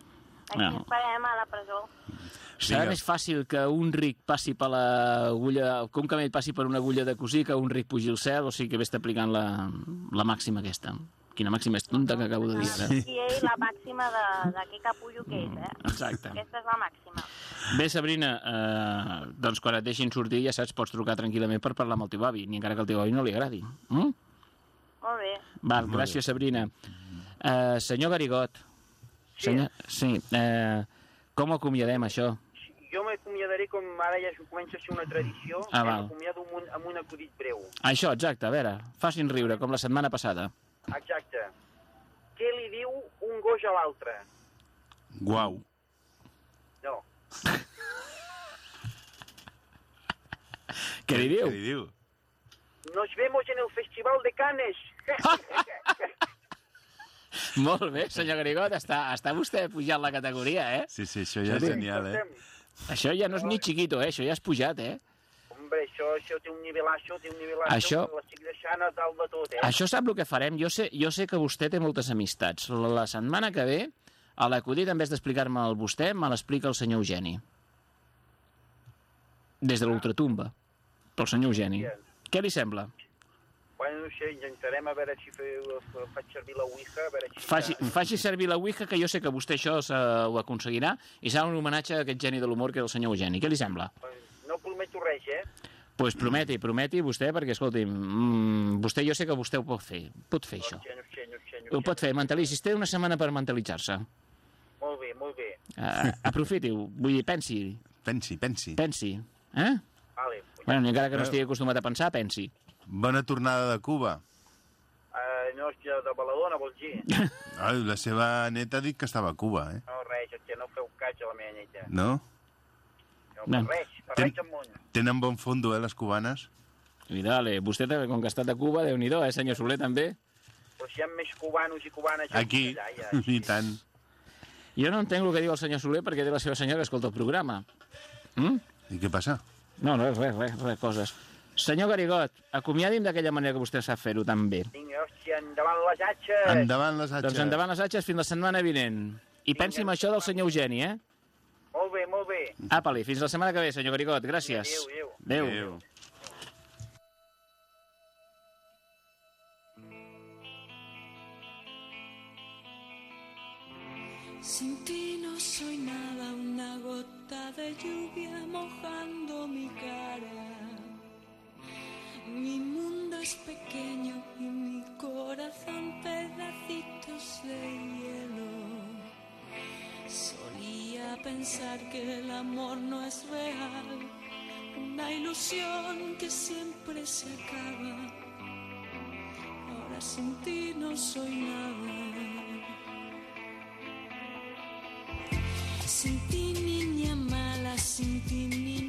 S6: Aquí
S1: No.
S6: esperem a la presó.
S1: Serà
S3: Vinga.
S1: més fàcil que un ric passi per l'agulla, que un camell passi per una agulla de cosir que un ric pugi al cel, o sigui que ve aplicant la, la màxima aquesta. Quina màxima és tonta que acabo de dir ara.
S6: I ell la màxima de, de que capullo que és, eh?
S1: Exacte.
S6: Aquesta és la màxima.
S1: Bé, Sabrina, eh, doncs quan et deixin sortir, ja saps, pots trucar tranquil·lament per parlar amb el teu avi, ni encara que al teu avi no li agradi. Mm?
S6: Molt bé.
S1: Val, gràcies, Sabrina. Eh, senyor Garigot, senyor, sí, eh, com acomiadem això?
S2: Jo m'acomiadaré com ara ja comença a ser una tradició,
S1: Ah, val.
S2: m'acomiado amb, un, amb un acudit breu.
S1: Això, exacte, a veure, facin riure, com la setmana passada.
S2: Exacte. Què li diu un gos a l'altre?
S3: Guau.
S2: No.
S1: Què li diu?
S3: Què li diu?
S2: Nos vemos en el Festival de Canes.
S1: Molt bé, senyor Garigot, està, està vostè pujant la categoria, eh?
S3: Sí, sí, això ja és
S1: Sí.
S3: genial, eh?
S1: Això ja no és ni chiquito, eh? Això ja has pujat, eh?
S2: Hombre, això, això té un nivelasso, té un nivelasso.
S1: Això-
S2: L'estic deixant a dalt de tot, eh?
S1: Això sap el que farem? Jo sé, jo sé que vostè té moltes amistats. La, la setmana que ve, a l'acudit, en vez d'explicar-me el vostè, me l'explica el senyor Eugeni. Des de l'ultratumba. Pel senyor Eugeni. Què li sembla?
S2: Bueno, no sé, intentarem a veure si faig servir la Ouija, a veure si...
S1: Faci, faci servir la Ouija, que jo sé que vostè això se, ho aconseguirà, i serà un homenatge a aquest geni de l'humor que és el senyor Eugeni. Què li sembla?
S2: No prometo res, eh?
S1: pues prometi, prometi vostè, perquè, escolti'm, mm, vostè, jo sé que vostè ho pot fer, pot fer això.
S2: No sé, no sé, no sé, no
S1: Ho pot fer, mentalitzi. Té una setmana per mentalitzar-se.
S2: Molt bé, molt bé.
S1: Uh, Aprofiti-ho, vull dir, pensi,
S3: Pensi, pensi.
S1: pensi. Eh?
S2: Vale.
S1: Bueno, ni encara que no estigui acostumat a pensar, pensi.
S3: Bona tornada de Cuba.
S2: Uh, no, hòstia, de Baladona, vols dir?
S3: Ai, la seva neta ha dit que estava a Cuba, eh?
S2: No, res, hòstia, no feu cas a la meva neta.
S3: No?
S2: No,
S1: No.
S2: per res, per
S3: Ten-
S2: res món.
S3: Tenen bon fondo, eh, les cubanes?
S1: I dale, vostè, també, com que ha estat a Cuba, déu nhi eh, senyor Soler, també?
S2: Però si hi ha més cubanos i cubanes...
S3: Aquí,
S2: Allà, ja,
S3: i tant.
S1: Jo no entenc el que diu el senyor Soler perquè té la seva senyora que escolta el programa. Mm?
S3: I què passa?
S1: No, no, res, res, res, coses. Senyor Garigot, acomiadi'm d'aquella manera que vostè sap fer-ho tan bé.
S2: Vinga, hòstia, endavant les atxes!
S3: Endavant les atxes.
S1: Doncs endavant les atxes fins la setmana vinent. I pensi en això del senyor Eugeni, eh?
S2: Molt bé, molt bé.
S1: Apa-li, fins la setmana que ve, senyor Garigot. Gràcies.
S2: Adéu, adéu.
S1: Adéu.
S3: Adéu.
S7: Sin ti no soy nada, una gota de lluvia mojando mi cara. Mi mundo es pequeño y mi corazón pedacitos de hielo. Solía pensar que el amor no es real, una ilusión que siempre se acaba. Ahora sin ti no soy nada. Sin ti niña mala, sin ti niña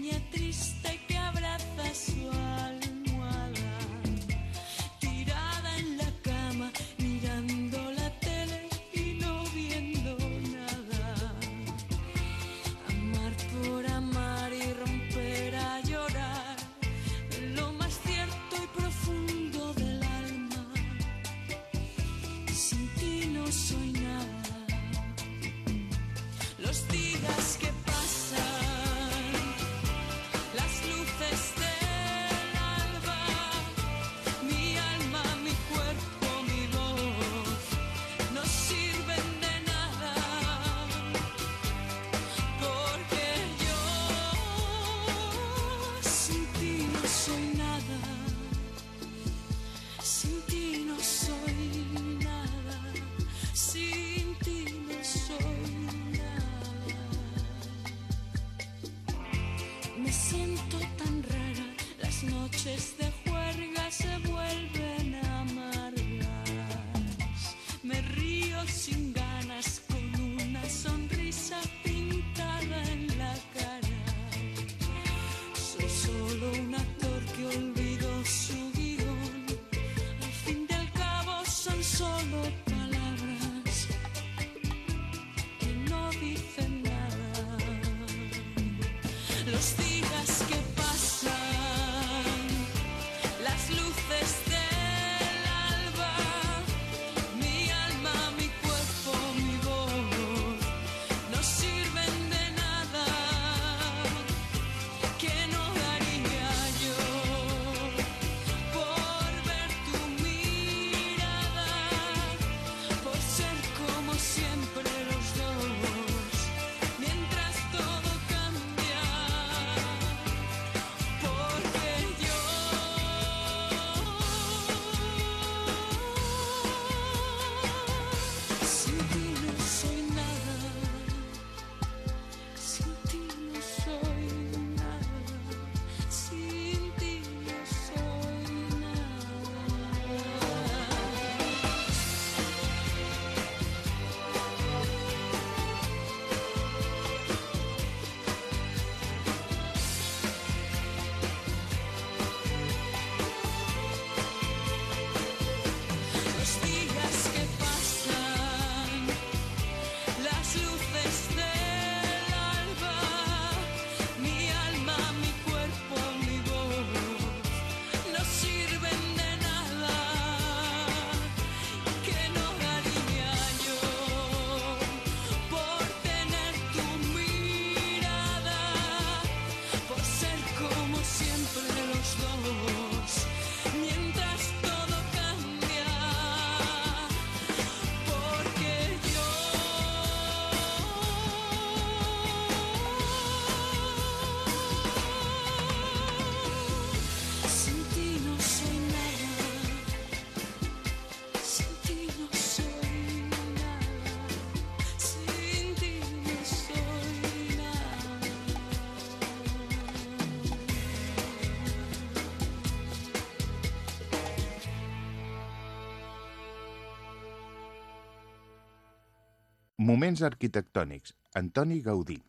S3: Moments arquitectònics. Antoni Gaudí.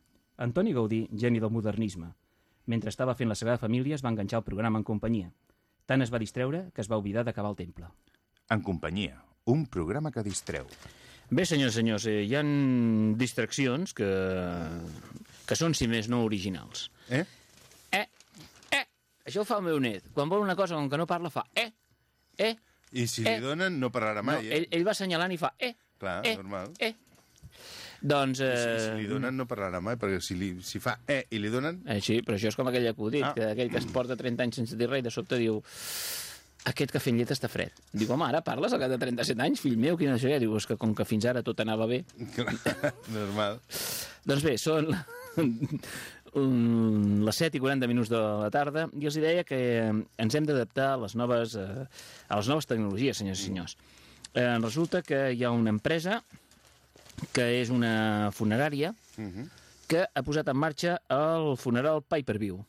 S1: Antoni Gaudí, geni del modernisme. Mentre estava fent la Sagrada Família es va enganxar al programa en companyia. Tant es va distreure que es va oblidar d'acabar el temple.
S3: En companyia. Un programa que distreu.
S1: Bé, senyors senyors, eh, hi han distraccions que, que són, si més no, originals.
S3: Eh?
S1: Eh, eh, això ho fa el meu net. Quan vol una cosa com que no parla, fa eh, eh.
S3: I si
S1: Eh.
S3: li donen, no parlarà mai,
S1: no,
S3: eh?
S1: ell, ell va assenyalant i fa eh,
S3: Clar,
S1: eh,
S3: normal.
S1: eh. Doncs... Eh,
S3: si, si li donen, no parlarà mai, perquè si, li, si fa eh i li donen...
S1: Eh, sí, però això és com aquell acudit,
S3: Ah.
S1: que aquell que es porta 30 anys sense dir res i de sobte diu aquest cafè amb llet està fred. Dic, home, ara parles al cap de 37 anys, fill meu, quina què. Diu, és que com que fins ara tot anava bé.
S3: Clar, normal.
S1: Doncs bé, són les 7 i 40 minuts de la tarda i els deia que ens hem d'adaptar a les noves eh, a les noves tecnologies, senyors i senyors. Eh, resulta que hi ha una empresa que és una funerària que ha posat en marxa el funeral pay-per-view.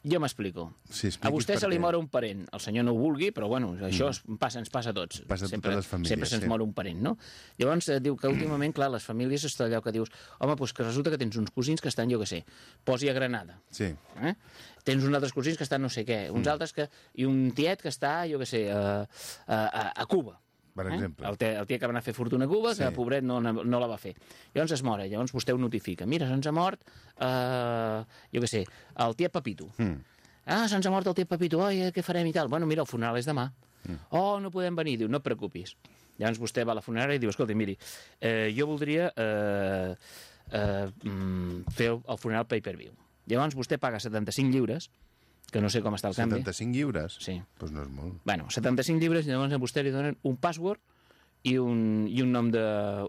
S1: Jo m'explico.
S3: Sí,
S1: a vostè se li mor un parent. El senyor no ho vulgui, però bueno, això es passa, ens passa a tots.
S3: Passa a
S1: sempre,
S3: totes les famílies,
S1: Sempre se'ns
S3: sí.
S1: mor un parent, no? Llavors eh, diu que últimament, clar, les famílies està allò que dius home, doncs que resulta que tens uns cosins que estan, jo què sé, posi a Granada.
S3: Sí.
S1: Eh? Tens uns altres cosins que estan no sé què, uns
S3: Mm.
S1: altres que... i un tiet que està, jo què sé, a, a, a, a Cuba.
S3: Per exemple.
S1: El, tiet, el tiet que va anar a fer fortuna a Cuba, que
S3: Sí.
S1: pobret no, no la va fer. Llavors es mora, llavors vostè ho notifica. Mira, se'ns ha mort, eh, jo què sé, el tiet Papito.
S3: Mm.
S1: Ah, se'ns ha mort el tiet Papito, oi, eh, què farem i tal? Bueno, mira, el funeral és demà.
S3: Mm.
S1: Oh, no podem venir. Diu, no et preocupis. Llavors vostè va a la funerària i diu, escolta, miri, eh, jo voldria eh, eh, mm, fer el, el funeral pay-per-view. Llavors vostè paga 75 lliures, que no sé com està el canvi.
S3: 75 lliures?
S1: Sí.
S3: Doncs pues no és molt.
S1: Bueno, 75 llibres i llavors a vostè li donen un password i un, i un nom de...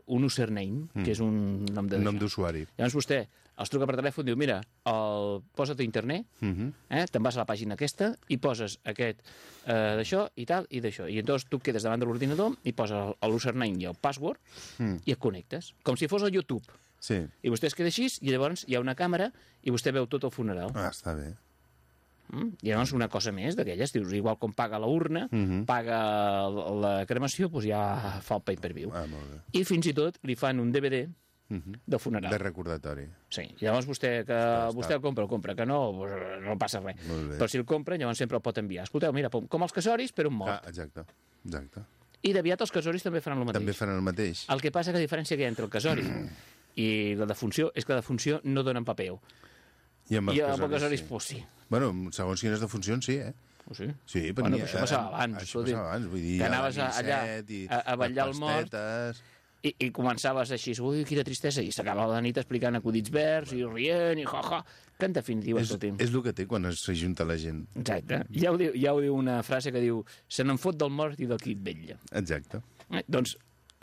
S1: un username, mm. que és un nom de...
S3: Un nom d'usuari.
S1: Llavors vostè els truca per telèfon i diu, mira, el, posa't a internet,
S3: Uh -huh.
S1: eh, te'n vas a la pàgina aquesta i poses aquest eh, d'això i tal i d'això. I llavors tu quedes davant de l'ordinador i poses l'username i el password
S3: Mm.
S1: i et connectes, com si fos el YouTube.
S3: Sí.
S1: I vostè es queda així i llavors hi ha una càmera i vostè veu tot el funeral.
S3: Ah, està bé.
S1: Mm? I llavors una cosa més d'aquelles, dius, igual com paga la urna,
S3: Mhm.
S1: paga l- la cremació, doncs ja fa el pay-per-view.
S3: Ah.
S1: I fins i tot li fan un DVD
S3: Mhm.
S1: del funeral.
S3: De recordatori.
S1: Sí, llavors vostè, que
S3: Està,
S1: vostè
S3: està.
S1: el compra, el compra, que no, doncs no passa res. Però si el compra, llavors sempre el pot enviar. Escolteu, mira, com els casoris, però un mort.
S3: Ah, exacte. Exacte.
S1: I d'aviat els casoris també faran el mateix.
S3: També faran el mateix.
S1: El que passa que la diferència que hi ha entre el casori i la defunció és que la defunció no dona paper.
S3: I amb els
S1: I amb el
S3: casoris,
S1: casoris,
S3: sí.
S1: pues sí.
S3: Bueno, segons quines defuncions, sí, eh?
S1: Oh, sí?
S3: Sí, però
S1: Bueno, però això passava abans,
S3: Això passava abans, vull dir...
S1: Que anaves a- allà
S3: i
S1: a- a
S3: les
S1: el mort. I, i començaves així, ui, quina tristesa, i s'acabava la nit explicant acudits verds, i rient, i ja-ja, que en definitiva,
S3: És,
S1: escolti...
S3: és el que té quan s'ajunta la gent.
S1: Exacte. Ja ho, diu, ja ho diu una frase que diu se n'en fot del mort i del qui et vetlla.
S3: Exacte.
S1: Eh? Doncs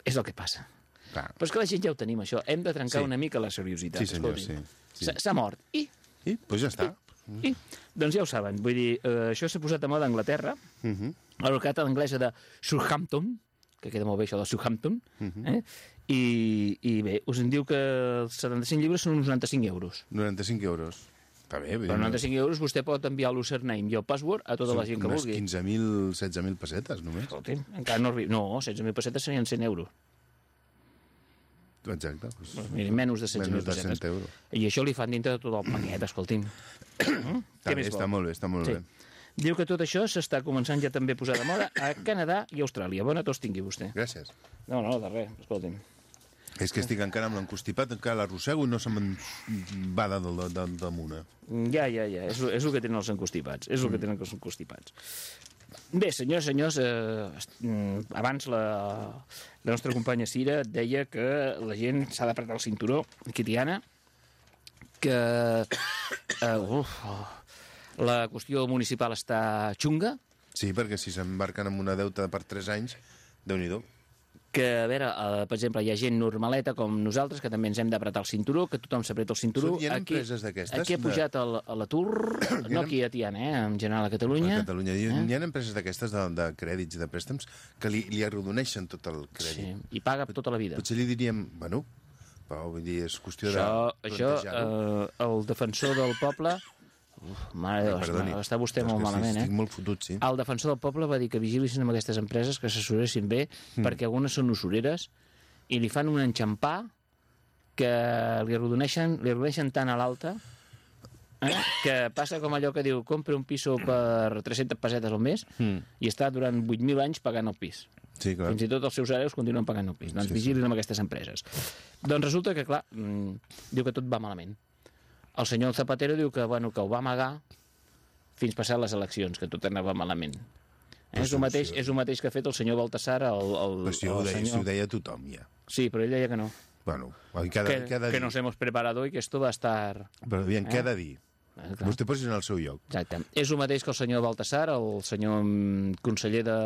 S1: és el que passa.
S3: Clar.
S1: Però és que la gent ja ho tenim, això. Hem de trencar
S3: Sí.
S1: una mica la seriositat.
S3: Sí, senyor,
S1: escolti.
S3: sí, sí.
S1: S'ha- S'ha mort. I,
S3: I, doncs ja està.
S1: I, doncs ja ho saben. Vull dir, eh, això s'ha posat a moda a Anglaterra,
S3: Uh -huh.
S1: a carta anglesa de Southampton, que queda molt bé això de Southampton, eh? I, i bé, us en diu que els 75 llibres són uns 95 euros.
S3: 95 euros. Està bé. vull
S1: Per
S3: dir,
S1: 95 euros vostè pot enviar l'username i el password a tota la gent que vulgui.
S3: 15.000, 16.000 pessetes, només.
S1: Escolti, encara no arriba... No, 16.000 pessetes serien 100 euros.
S3: Exacte. Doncs,
S1: Doncs miri, menys de 16.000
S3: menys de
S1: pessetes.
S3: 100 euros.
S1: I això li fan dintre de tot el paquet, escolti'm. Mm?
S3: Està, molt bé, està molt
S1: Sí.
S3: bé.
S1: Diu que tot això s'està començant ja també a posar de moda a Canadà i Austràlia. Bona tos tingui vostè.
S3: Gràcies.
S1: No, no, de res, escolti'm.
S3: És que estic encara amb l'encostipat, encara l'arrossego i no se me'n va de, de, de, damunt.
S1: Ja, ja, ja, és, és el que tenen els encostipats, és el que tenen els encostipats. Bé, senyors, senyors, eh, abans la, la nostra companya Cira deia que la gent s'ha d'apretar el cinturó, aquí Tiana, que eh, uf, la qüestió municipal està xunga,
S3: Sí, perquè si s'embarquen amb una deuta per 3 anys, déu nhi
S1: que, a veure, eh, per exemple, hi ha gent normaleta com nosaltres que també ens hem d'apretar el cinturó, que tothom s'apreta el cinturó.
S3: Hi ha empreses d'aquestes
S1: Aquí ha
S3: de-
S1: pujat a l'atur, no aquí a Tiana, eh, en general a Catalunya.
S3: A Catalunya. Hi,
S1: Eh?
S3: hi ha empreses d'aquestes de, de crèdits i de préstecs que li, li arrodoneixen tot el crèdit.
S1: Sí, i paga tota la vida.
S3: Potser li diríem, bueno, però vull dir, és qüestió
S1: Això,
S3: de
S1: això
S3: plantejar-ho.
S1: eh, el defensor del poble... Uf, mare de Déu,
S3: Perdoni.
S1: està vostè molt
S3: sí,
S1: malament,
S3: Estic
S1: eh?
S3: molt fotut, sí.
S1: El defensor del poble va dir que vigilissin amb aquestes empreses, que s'assuressin bé,
S3: Mm.
S1: perquè algunes són usureres i li fan un enxampar que li arrodoneixen, li arrodoneixen tant a l'alta eh, que passa com allò que diu compra un piso per 300 pessetes al mes
S3: Mm.
S1: i està durant 8.000 anys pagant el pis.
S3: Sí, clar.
S1: Fins i tot els seus hereus continuen pagant el pis. Doncs
S3: Sí,
S1: sí, vigilin amb aquestes empreses. Doncs resulta que, clar, mm, diu que tot va malament. El senyor Zapatero diu que, bueno, que ho va amagar fins passar les eleccions, que tot anava malament. Eh? És, el mateix, és el mateix que ha fet el senyor Baltasar, el, el,
S3: Però si ho,
S1: el
S3: deia, si ho
S1: senyor...
S3: deia tothom, ja.
S1: Sí, però ell deia que no.
S3: Bueno, de,
S1: Que,
S3: de
S1: que nos hemos preparado y que esto va a estar...
S3: Però aviam, què ha de dir?
S1: Eh, clar.
S3: Vostè posi en el seu lloc.
S1: Exacte. És el mateix que el senyor Baltasar, el senyor mm, conseller de,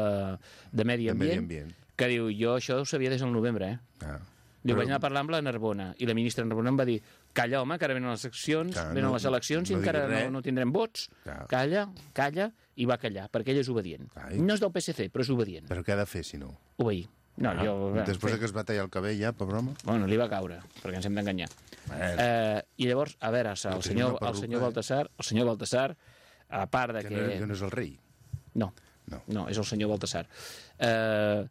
S1: de Medi
S3: De Medi
S1: Ambient,
S3: Ambient.
S1: que diu, jo això ho sabia des del novembre, eh?
S3: Ah.
S1: Diu,
S3: Però-
S1: vaig anar a parlar amb la Narbona, i la ministra Narbona em va dir, calla, home, que ara venen les eleccions,
S3: Clar,
S1: venen
S3: no-
S1: les eleccions i
S3: no
S1: encara
S3: diguis
S1: no, no tindrem vots.
S3: Clar.
S1: Calla, calla, i va callar, perquè ell és obedient.
S3: Ai.
S1: No és del PSC, però és obedient.
S3: Però què ha de fer, si no?
S1: Obeir. No,
S3: Ah,
S1: jo...
S3: Després que es va tallar el cabell, ja, pobre home.
S1: Bueno, li va caure, perquè ens hem d'enganyar. Eh, I llavors, a veure, el senyor, el senyor
S3: perruca, eh?
S1: Baltasar, el senyor Baltasar, a part de
S3: Que
S1: que...
S3: no, que no és el rei.
S1: No,
S3: No.
S1: no, és el senyor Baltasar. Eh,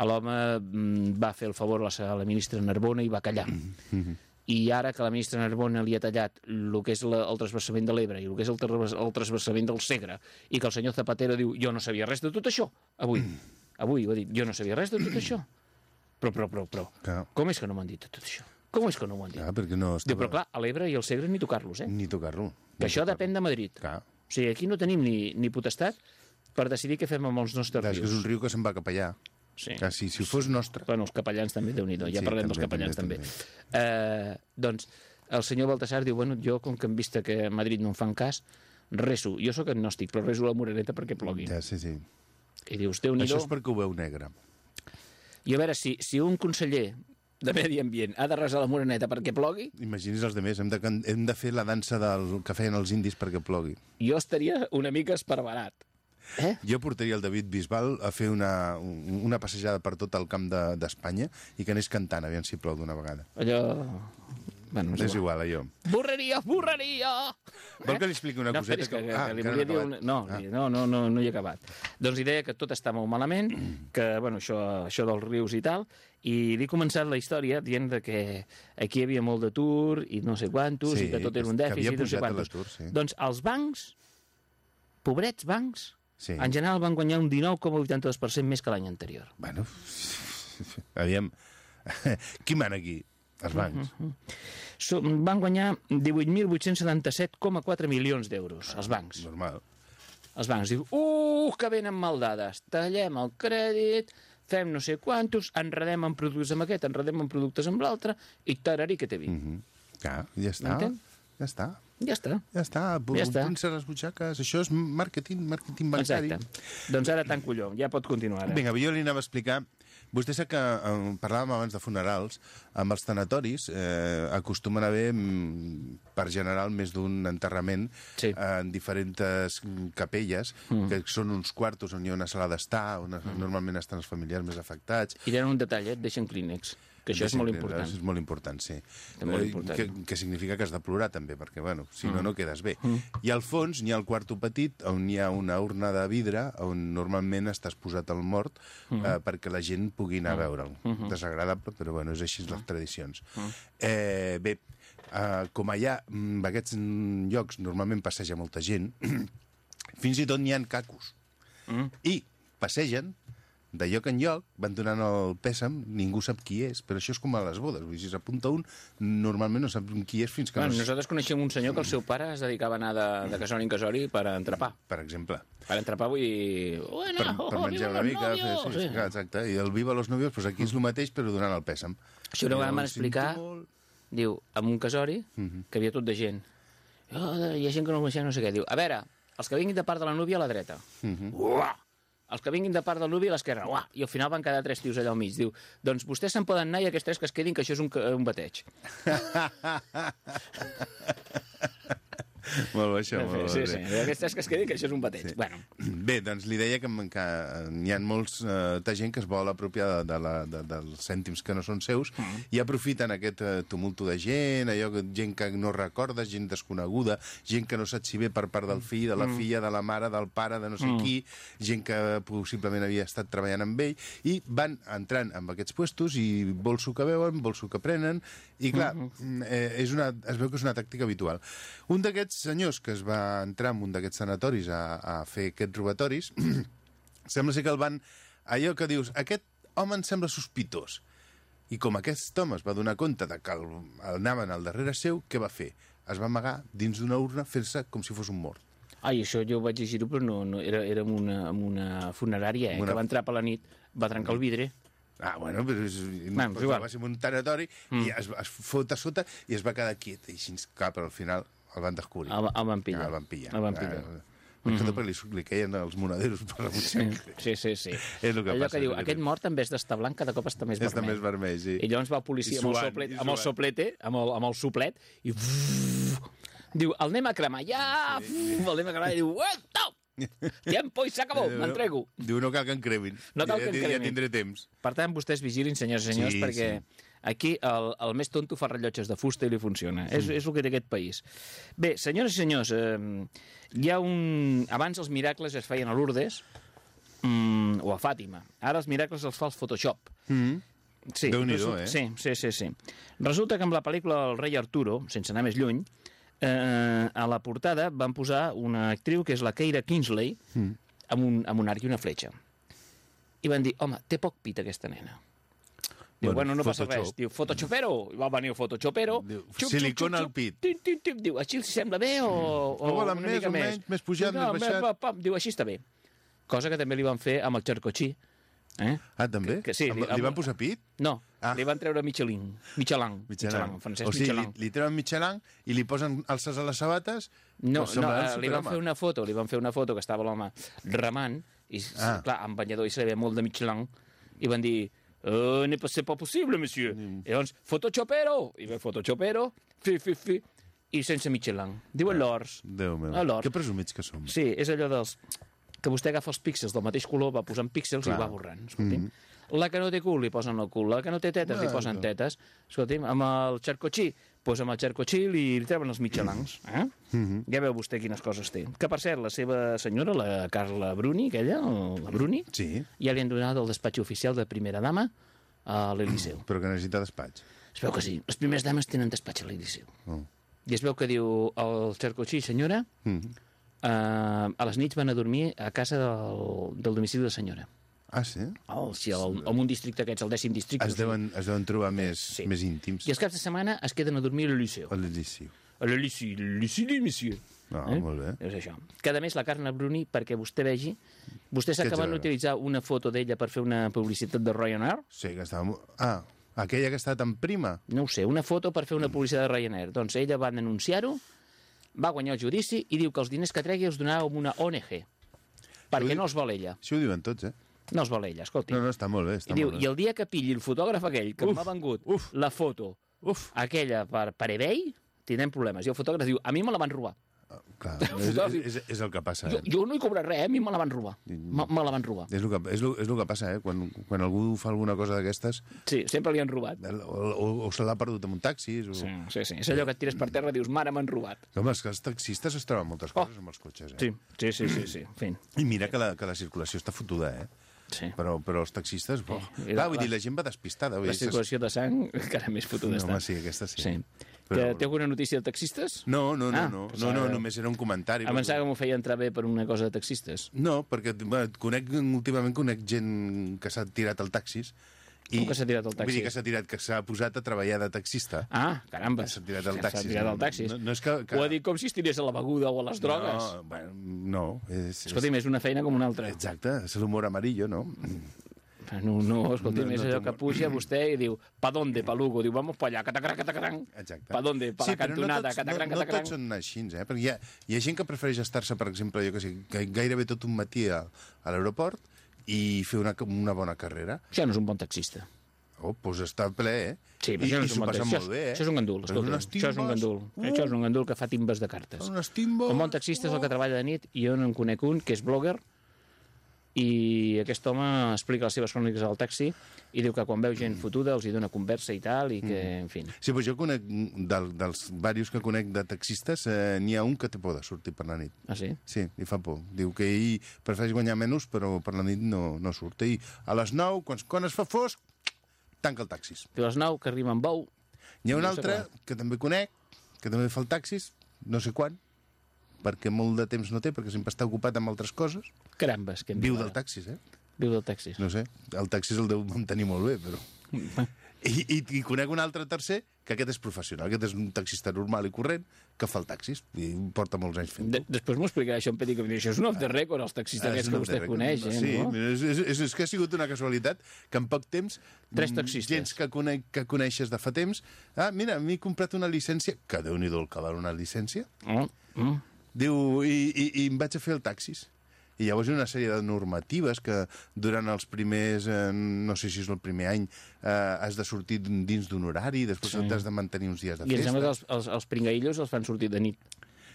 S1: L'home mm, va fer el favor a la, a la ministra Narbona i va callar.
S3: Mm-hmm.
S1: I ara que la ministra Narbona li ha tallat el que és la, el transversament de l'Ebre i el que és el, trasvers- el transversament del Segre i que el senyor Zapatero diu jo no sabia res de tot això, avui. Avui ho ha dit, jo no sabia res de tot això. Però, però, però, però,
S3: Clar.
S1: com és que no m'han dit tot això? Com és que no m'ho han dit?
S3: Ah, perquè no
S1: Diu,
S3: estava...
S1: però clar, a l'Ebre i al Segre ni tocar-los, eh?
S3: Ni tocar-lo.
S1: Que això depèn de Madrid.
S3: Clar.
S1: O sigui, aquí no tenim ni, ni potestat per decidir què fem amb els nostres
S3: Clar, és que és
S1: rius.
S3: un riu que se'n va cap allà.
S1: Sí.
S3: Clar, si, si fos nostre...
S1: Bueno, els capellans també, déu nhi ja
S3: Sí,
S1: parlem dels
S3: també,
S1: capellans
S3: també,
S1: també. Eh, doncs, el senyor Baltasar diu, bueno, jo, com que hem vist que a Madrid no em fan cas, reso, jo sóc agnòstic, però reso la moreneta perquè plogui.
S3: Ja, sí, sí.
S1: I dius, déu nhi
S3: Això és perquè ho veu negre.
S1: I a veure, si, si un conseller de Medi Ambient ha de resar la moreneta perquè plogui,
S3: Imagini's els demés, hem de, hem de fer la dansa del que feien els indis perquè plogui.
S1: jo estaria una mica esparverat. Eh?
S3: Jo portaria el David Bisbal a fer una, un- una passejada per tot el camp de- d'Espanya i que anés cantant, aviam si plou d'una vegada.
S1: Allò... Bueno,
S3: És igual, allò.
S1: Borreria, borreria!
S3: Vol que li expliqui una
S1: no,
S3: coseta?
S1: que, que,
S3: Ah,
S1: que li volia
S3: no
S1: dir... Una... No,
S3: Ah.
S1: no, no, no, no hi he acabat. Doncs li deia que tot està molt malament, que, bueno, això, això dels rius i tal, i li he començat la història dient de que aquí hi havia molt d'atur i no sé quantos,
S3: Sí,
S1: i que tot era un
S3: que
S1: dèficit, no sé quantos.
S3: sí.
S1: Doncs els bancs, pobrets bancs,
S3: Sí.
S1: en general van guanyar un 19,82% més que l'any anterior.
S3: Bueno, aviam, qui mana aquí? Els bancs.
S1: So, van guanyar 18.877,4 milions d'euros, els bancs.
S3: Normal.
S1: Els bancs diuen, uh, que venen mal dades, tallem el crèdit, fem no sé quantos, enredem en productes amb aquest, enredem en productes amb l'altre, i tarari que te vi. Mm.
S3: Mhm. Clar, ja està.
S1: M'entén?
S3: Ja està.
S1: Ja està.
S3: Ja està,
S1: Ja està.
S3: omplint-se les butxaques. Això és màrqueting, màrqueting bancari.
S1: Exacte. Doncs ara tanco jo, ja pot continuar. Ara.
S3: Vinga, jo li anava a explicar... Vostè sap que eh, parlàvem abans de funerals, amb els tanatoris eh, acostumen a haver, mm, per general, més d'un enterrament
S1: Sí.
S3: eh, en diferents mm, capelles, mm. que són uns quartos on hi ha una sala d'estar, on mm. normalment estan els familiars més afectats.
S1: I tenen un detall, eh? deixen clínex, que això és molt important.
S3: És molt important, sí.
S1: Molt
S3: Eh,
S1: important.
S3: Que, que significa que has de plorar, també, perquè, bueno, si no, no quedes bé. I al fons n'hi ha el quarto petit, on hi ha una urna de vidre, on normalment estàs posat al mort, eh, perquè la gent pugui anar a veure'l. Desagradable, però, bueno, és així les tradicions. Eh, bé, eh, com allà, en aquests mm, llocs, normalment passeja molta gent, fins i tot n'hi ha cacos. I passegen de lloc en lloc, van donant el pèsam, ningú sap qui és, però això és com a les bodes, vull dir, si s'apunta un, normalment no sap qui és fins que
S1: Bueno,
S3: no...
S1: nosaltres coneixem un senyor que el seu pare es dedicava a anar de, de casori en casori per entrepar.
S3: Per exemple,
S1: Per entrepar vull dir... Bueno,
S3: per, per menjar una mica, fer, sí, sí, clar, exacte, i el Viva los novios, doncs aquí és el mateix, però donant el pèsam.
S1: Això no ho vam explicar,
S3: molt.
S1: diu, amb un casori, que havia tot de gent. Oh, hi ha gent que no coneixia no sé què. Diu, a veure, els que vinguin de part de la núvia a la dreta. Uah! Els que vinguin de part del nuvi a l'esquerra. Uah! I al final van quedar tres tios allà al mig. Diu, doncs vostès se'n poden anar i aquests tres que es quedin, que això és un, un bateig.
S3: molt bé, això, molt
S1: sí,
S3: bé.
S1: sí. Aquestes que es quedi que això és un bateig. Bueno,
S3: Bé, doncs li deia que, que hi ha molts eh, gent que es vol apropiar de, de la, de, dels cèntims que no són seus
S1: Mm.
S3: i aprofiten aquest eh, tumulto de gent, allò, que- gent que no recordes, gent desconeguda, gent que no saps si ve per part del fill, de
S1: Mm.
S3: la filla, de la mare, del pare, de no sé qui, gent que possiblement havia estat treballant amb ell, i van entrant en aquests puestos i bolso que veuen, bolso que prenen, i clar,
S1: Mm-hmm.
S3: eh, és una, es veu que és una tàctica habitual. Un d'aquests senyors que es va entrar en un d'aquests sanatoris a, a fer aquests robatoris, sembla ser que el van... Allò que dius, aquest home em sembla sospitós. I com aquest home es va donar compte de que el, el anaven al darrere seu, què va fer? Es va amagar dins d'una urna fer-se com si fos un mort.
S1: ai, això jo vaig llegir-ho, però no, no, era, era en una, en una funerària, eh,
S3: Una-
S1: que va entrar per la nit, va trencar el vidre,
S3: Ah, bueno, però és,
S1: Bueno, és igual.
S3: va ser un tanatori mm. i es, es fot a sota i es va quedar quiet. I així, clar, però al final el van descobrir.
S1: el, el van pillar.
S3: El van pillar.
S1: El van pillar.
S3: Ah, mm -hmm. li, li queien els monaderos per la butxaca.
S1: Sí, sí, sí.
S3: És el que
S1: Allò
S3: passa,
S1: que diu,
S3: és
S1: aquest mort en vez d'estar blanc cada cop està més
S3: Està
S1: vermell.
S3: més vermell, sí.
S1: I llavors va el policia
S3: I
S1: amb el,
S3: suant,
S1: soplet, amb el
S3: suant.
S1: soplete, amb el, amb el soplet, i... Diu, el anem a cremar, ja! Sí. El anem a cremar, i diu, "Ueto! Tiempo i s'acabó, m'entrego.
S3: Diu, no cal que en cremin.
S1: No cal
S3: ja,
S1: que en
S3: ja,
S1: cremin.
S3: Ja tindré temps.
S1: Per tant, vostès vigilin, senyors i senyors,
S3: Sí,
S1: perquè
S3: sí.
S1: aquí el, el més tonto fa rellotges de fusta i li funciona. És, és el que té aquest país. Bé, senyores i senyors, eh, hi ha un... Abans els miracles es feien a Lourdes mm, o a Fàtima. Ara els miracles els fa el Photoshop.
S3: Mm.
S1: Sí,
S3: Déu-n'hi-do,
S1: resu-
S3: eh?
S1: Sí, sí, sí, sí. Resulta que amb la pel·lícula El rei Arturo, sense anar més lluny, eh, a la portada van posar una actriu que és la Keira Kingsley
S3: Mm.
S1: amb, un, amb un arc i una fletxa. I van dir, home, té poc pit aquesta nena. Diu,
S3: Bueno,
S1: bueno, no passa res. Diu, fotochopero. I va venir el.
S3: Diu,
S1: Xup,
S3: silicona
S1: xup,
S3: al pit.
S1: Tip, tip, tip. Diu, així els sembla bé o, o
S3: No
S1: una
S3: més
S1: mica
S3: o menys, més pujat,
S1: no,
S3: més baixat.
S1: pam. Diu, així està bé. Cosa que també li van fer amb el Charcochí. Eh?
S3: Ah, també?
S1: Que- que sí, li-
S3: Li van posar pit?
S1: No,
S3: Ah.
S1: ah. li van treure Michelin. Michelin.
S3: Michelin.
S1: en francès,
S3: o sigui,
S1: Michelin.
S3: li, li treuen Michelin i li posen alces a les sabates?
S1: No, no eh, li van fer una foto, li van fer una foto que estava l'home remant, i
S3: Ah.
S1: ah. clar, amb banyador i se li veia molt de Michelin, i van dir, oh, ne pas, c'est pas possible, monsieur.
S3: Mm.
S1: I llavors, fotochopero, i ve fotochopero, fi, fi, fi, i sense Michelin. Diuen l'Ors.
S3: Déu meu,
S1: A l'or.
S3: que presumits que som.
S1: Sí, és allò dels... que vostè agafa els píxels del mateix color, va posant píxels
S3: Clar.
S1: i va borrant. Escolti'm. La que no té cul li posen el cul, la que no té tetes li
S3: Ah,
S1: posen
S3: no.
S1: tetes. Escolti'm, amb el xarcotxí, doncs amb el xarcotxí li, li treuen els mitjalans. Eh?
S3: Mhm.
S1: Ja veu vostè quines coses té. Que, per cert, la seva senyora, la Carla Bruni, aquella, la Bruni,
S3: Sí,
S1: ja li han donat el despatx oficial de primera dama a l'Eliseu.
S3: però que necessita despatx.
S1: Es veu que sí. Les primeres dames tenen despatx a l'Eliseu.
S3: Oh.
S1: I es veu que diu el xarcotxí, senyora,
S3: Mm.
S1: Eh, a les nits van a dormir a casa del, del domicili de la senyora.
S3: Ah, sí?
S1: Oh, sí, el, en un districte aquests, el dècim districte.
S3: Es deuen, es deuen trobar més,
S1: Sí.
S3: més íntims.
S1: I els caps de setmana es queden a dormir a l'Eliseu.
S3: A l'edició.
S1: A l'Eliseu, l'Eliseu, monsieur.
S3: Ah,
S1: Eh?
S3: molt bé.
S1: És això. Que, a més, la Carla Bruni, perquè vostè vegi, vostè sap
S3: Què
S1: que van
S3: ets, ara?
S1: utilitzar una foto d'ella per fer una publicitat de Ryanair?
S3: Sí, que estava... Ah, aquella que està tan prima.
S1: No ho sé, una foto per fer una publicitat de Ryanair. Doncs ella va denunciar-ho, va guanyar el judici i diu que els diners que tregui els donarà a una ONG. Perquè
S3: diu-
S1: no els vol ella.
S3: Això ho diuen tots, eh?
S1: No els vol ella, escolti.
S3: No, no, està molt bé, està
S1: I diu,
S3: molt bé.
S1: i el dia que pilli el fotògraf aquell que m'ha vengut
S3: uf.
S1: la foto,
S3: Uf,
S1: aquella per, per eBay, tindrem problemes. I el fotògraf diu, a mi me la van robar.
S3: Clar, és, és, és el que passa.
S1: Jo,
S3: Eh?
S1: jo no he cobrat res, eh? a mi me la van robar. Me, me la van robar.
S3: És el que, és el, és el que passa, eh? Quan, quan algú fa alguna cosa d'aquestes,
S1: Sí, sempre li han robat.
S3: o, o, o se l'ha perdut en un taxi, o...
S1: Sí, sí, sí. És allò que et tires per terra i dius, mare, m'han robat.
S3: Home, és que els taxistes es troben moltes coses amb els cotxes, eh?
S1: Sí, sí, sí, sí. sí. En fi.
S3: I mira que la, que la circulació està fotuda, eh?
S1: Sí.
S3: Però, però els taxistes... Oh.
S1: I
S3: Clar,
S1: la-
S3: vull dir, la gent va despistada. Vull
S1: La
S3: dir,
S1: circulació de sang encara més fotuda
S3: No,
S1: està.
S3: home, sí, aquesta sí.
S1: sí.
S3: Però-
S1: té alguna notícia de taxistes?
S3: No, no, no,
S1: Ah,
S3: no, no, no, només era un comentari.
S1: Em pensava que m'ho feia entrar bé per una cosa de taxistes.
S3: No, perquè bueno, conec, últimament conec gent que s'ha tirat al taxis. I,
S1: Com que s'ha tirat al taxi?
S3: Vull dir que s'ha tirat, que s'ha posat a treballar de taxista.
S1: Ah, caramba.
S3: S'ha tirat al taxi.
S1: S'ha tirat al taxi.
S3: No, no és que... que...
S1: Ho ha dit com si es tirés a la beguda o a les drogues.
S3: No, bueno, no. És,
S1: Escolti'm, és una feina com una altra.
S3: Exacte, és l'humor amarillo, no?
S1: No, no, escolti'm,
S3: No, no
S1: és allò que puja vostè i diu, pa donde, pa Lugo? Diu, vamos pa allà, catacran, catacran.
S3: Exacte.
S1: Pa donde, pa la
S3: però
S1: cantonada,
S3: no tots,
S1: catacran,
S3: no, no
S1: catacran.
S3: tots són així, eh? Perquè hi ha, hi ha gent que prefereix estar-se, per exemple, jo que sé, gai- gairebé tot un matí a, a l'aeroport i fer una, una bona carrera.
S1: Això no és un bon taxista.
S3: Oh, doncs està ple, eh?
S1: Sí,
S3: I,
S1: però això no
S3: i
S1: és un
S3: passa molt bé, eh?
S1: Això és un gandul, escolta.
S3: unes
S1: Això és un
S3: timbes.
S1: gandul. Això és un gandul que fa timbes de cartes.
S3: Unes timbes.
S1: Un bon taxista és el que treballa de nit i jo en conec un que és blogger i aquest home explica les seves cròniques al taxi i diu que quan veu gent fotuda els hi dona conversa i tal i que, en fi...
S3: Sí, però jo conec, del, dels varios que conec de taxistes, eh, n'hi ha un que té por de sortir per la nit.
S1: Ah, sí?
S3: Sí, li fa por. Diu que ell prefereix guanyar menys, però per la nit no, no surt. I a les 9, quan, quan es fa fosc, tanca el taxis.
S1: Diu les 9 que arriba amb bou.
S3: Hi ha un altre que també conec, que també fa el taxis, no sé quan, perquè molt de temps no té, perquè sempre està ocupat amb altres coses.
S1: Carambes, que em
S3: Viu del taxis, eh?
S1: Viu del taxi.
S3: No sé, el taxis el deu mantenir molt bé, però... I, i, I conec un altre tercer, que aquest és professional, aquest és un taxista normal i corrent, que fa el taxis, i porta molts anys fent-ho.
S1: De després m'ho explicarà això en Petit, que em això és un off the record, els taxistes
S3: Ah,
S1: aquests que vostè coneix, eh,
S3: sí,
S1: no?
S3: és, és, és, és que ha sigut una casualitat que en poc temps...
S1: Tres
S3: mm,
S1: taxistes.
S3: Gens que, conec, que coneixes de fa temps. Ah, mira, m'he comprat una llicència, que déu nhi el que val una llicència.
S1: Oh, mm.
S3: Diu, i, i, i em vaig a fer el taxis. I llavors hi ha una sèrie de normatives que durant els primers, eh, no sé si és el primer any, eh, has de sortir dins d'un horari, després
S1: Sí.
S3: t'has de mantenir uns dies de
S1: I em
S3: festa.
S1: sembla que els, els, els pringaïllos els fan sortir de nit.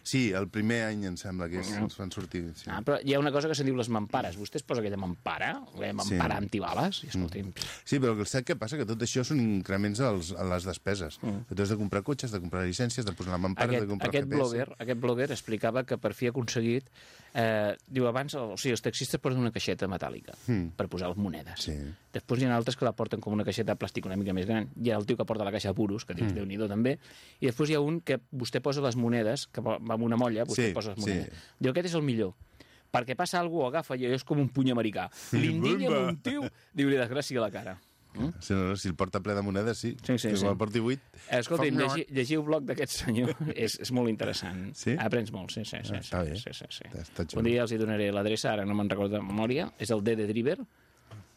S3: Sí, el primer any em sembla que és, ens van sortir... Sí.
S1: Ah, però hi ha una cosa que se'n diu les mampares. Vostè es posa aquella mampara, aquella mampara
S3: Sí.
S1: antibales, i escolti'm,
S3: Sí, però sap què passa? Que tot això són increments als, a les despeses. Mm. Tu has de comprar cotxes, de comprar llicències, de posar la mampara,
S1: aquest,
S3: de comprar
S1: aquest,
S3: GPS.
S1: blogger, aquest blogger explicava que per fi ha aconseguit... Eh, diu, abans, o sigui, els taxistes porten una caixeta metàl·lica
S3: Mm.
S1: per posar les monedes.
S3: Sí.
S1: Després hi ha altres que la porten com una caixeta de plàstic una mica més gran. Hi ha el tio que porta la caixa de puros, que dius, mm. déu nhi també. I després hi ha un que vostè posa les monedes, que va amb una molla, vostè
S3: Sí,
S1: posa les
S3: sí.
S1: monedes. Diu, aquest és el millor perquè passa alguna cosa, agafa i és com un puny americà. L'indinya amb un tio, diu, li desgràcia la cara.
S3: Si, no, si el porta ple de monedes, sí.
S1: Sí, sí,
S3: que
S1: sí.
S3: el porti buit...
S1: Escolti'm,
S3: fa-
S1: llegi, llegiu el blog d'aquest senyor, és, és molt interessant.
S3: Sí?
S1: Aprens molt, sí, sí. sí,
S3: Ah, està
S1: sí,
S3: bé.
S1: sí, sí, sí.
S3: Està-.
S1: Un dia els hi donaré l'adreça, ara no me'n recordo de memòria, és el D de Driver,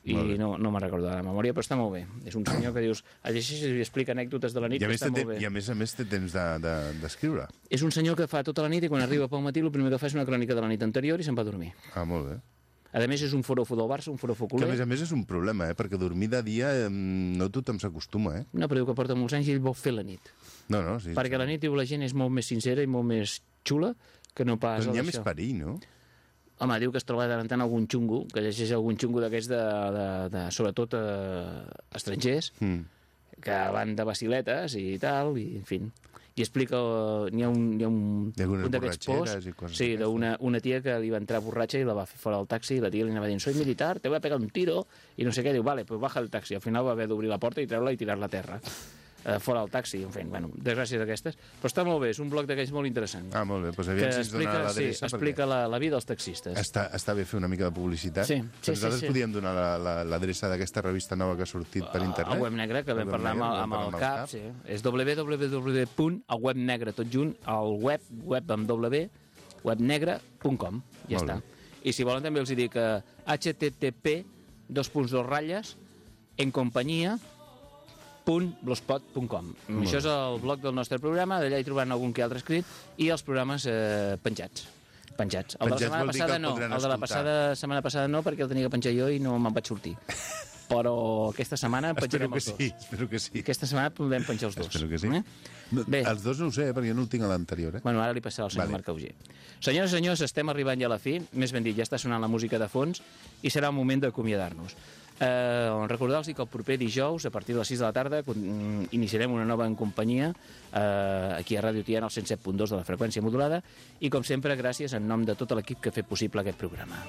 S1: i no, no me'n recordo de la memòria, però està molt bé. És un senyor que dius, el llegeixes i li explica anècdotes de la nit,
S3: I a,
S1: que està molt bé.
S3: I a més a més té temps d'escriure. De, d'escriure.
S1: És un senyor que fa tota la nit i quan arriba pel matí el primer que fa és una crònica de la nit anterior i se'n va a dormir.
S3: ah, molt bé.
S1: A més, és un forofo del Barça, un forofo
S3: Que a
S1: culer.
S3: més a més és un problema, eh? Perquè dormir de dia eh, no tothom s'acostuma, eh?
S1: No, però diu que porta molts anys i ell vol fer la nit.
S3: No, no, sí.
S1: Perquè la nit, diu, la gent és molt més sincera i molt més xula que no pas...
S3: Però n'hi ha més perill, no?
S1: Home, diu que es troba de tant algun xungo, que llegeix algun xungo d'aquests de, de, de, sobretot eh, estrangers,
S3: Mm.
S1: que van de vaciletes i tal, i en fi. I explica, eh, n'hi ha un, ha un,
S3: Hi ha algunes
S1: un d'aquests posts, sí, d'una una tia que li va entrar borratxa i la va fer fora del taxi i la tia li anava dient, soy militar, te voy a pegar un tiro, i no sé què, diu, vale, pues baja el taxi. Al final va haver d'obrir la porta i treure-la i tirar-la a terra. Eh, fora del taxi, en fi, bueno, desgràcies d'aquestes. Però està molt bé, és un bloc d'aquells molt interessant.
S3: Ah, molt bé. Doncs
S1: que
S3: aviam si ens dona
S1: explica, sí,
S3: l'adreça.
S1: explica la, la vida dels taxistes.
S3: Està, està bé fer una mica de publicitat.
S1: Sí, sí, sí,
S3: nosaltres
S1: sí.
S3: podíem donar la- la- l'adreça d'aquesta revista nova que ha sortit per internet.
S1: El web negre, que vam parlar amb,
S3: negre, vam
S1: amb el cap, sí. És www.elwebnegre, tot junt, el web, web amb w, webnegre.com, ja està. I si volen també els dic eh, http, dos punts dos ratlles, en companyia, blogspot.com. Això és el blog del nostre programa, d'allà hi trobaran algun que altre escrit, i els programes eh, penjats. Penjats. El de la
S3: Penjats
S1: setmana passada
S3: el
S1: no,
S3: podran
S1: el de la passada, setmana passada no, perquè el tenia que penjar jo i no me'n vaig sortir. Però aquesta setmana penjarem
S3: que
S1: els dos.
S3: sí, espero que sí.
S1: Aquesta setmana podem penjar els dos.
S3: Espero que sí.
S1: Eh?
S3: No,
S1: Bé.
S3: Els dos no ho sé, eh, perquè jo no el tinc a l'anterior, eh?
S1: Bueno, ara li passarà al senyor
S3: vale.
S1: Marc Auger. Senyores i senyors, estem arribant ja a la fi. Més ben dit, ja està sonant la música de fons i serà el moment d'acomiadar-nos. Eh, Recordar-los que el proper dijous, a partir de les 6 de la tarda, mm, iniciarem una nova en companyia eh, aquí a Ràdio Tiana, al 107.2 de la freqüència modulada, i com sempre, gràcies en nom de tot l'equip que ha fet possible aquest programa.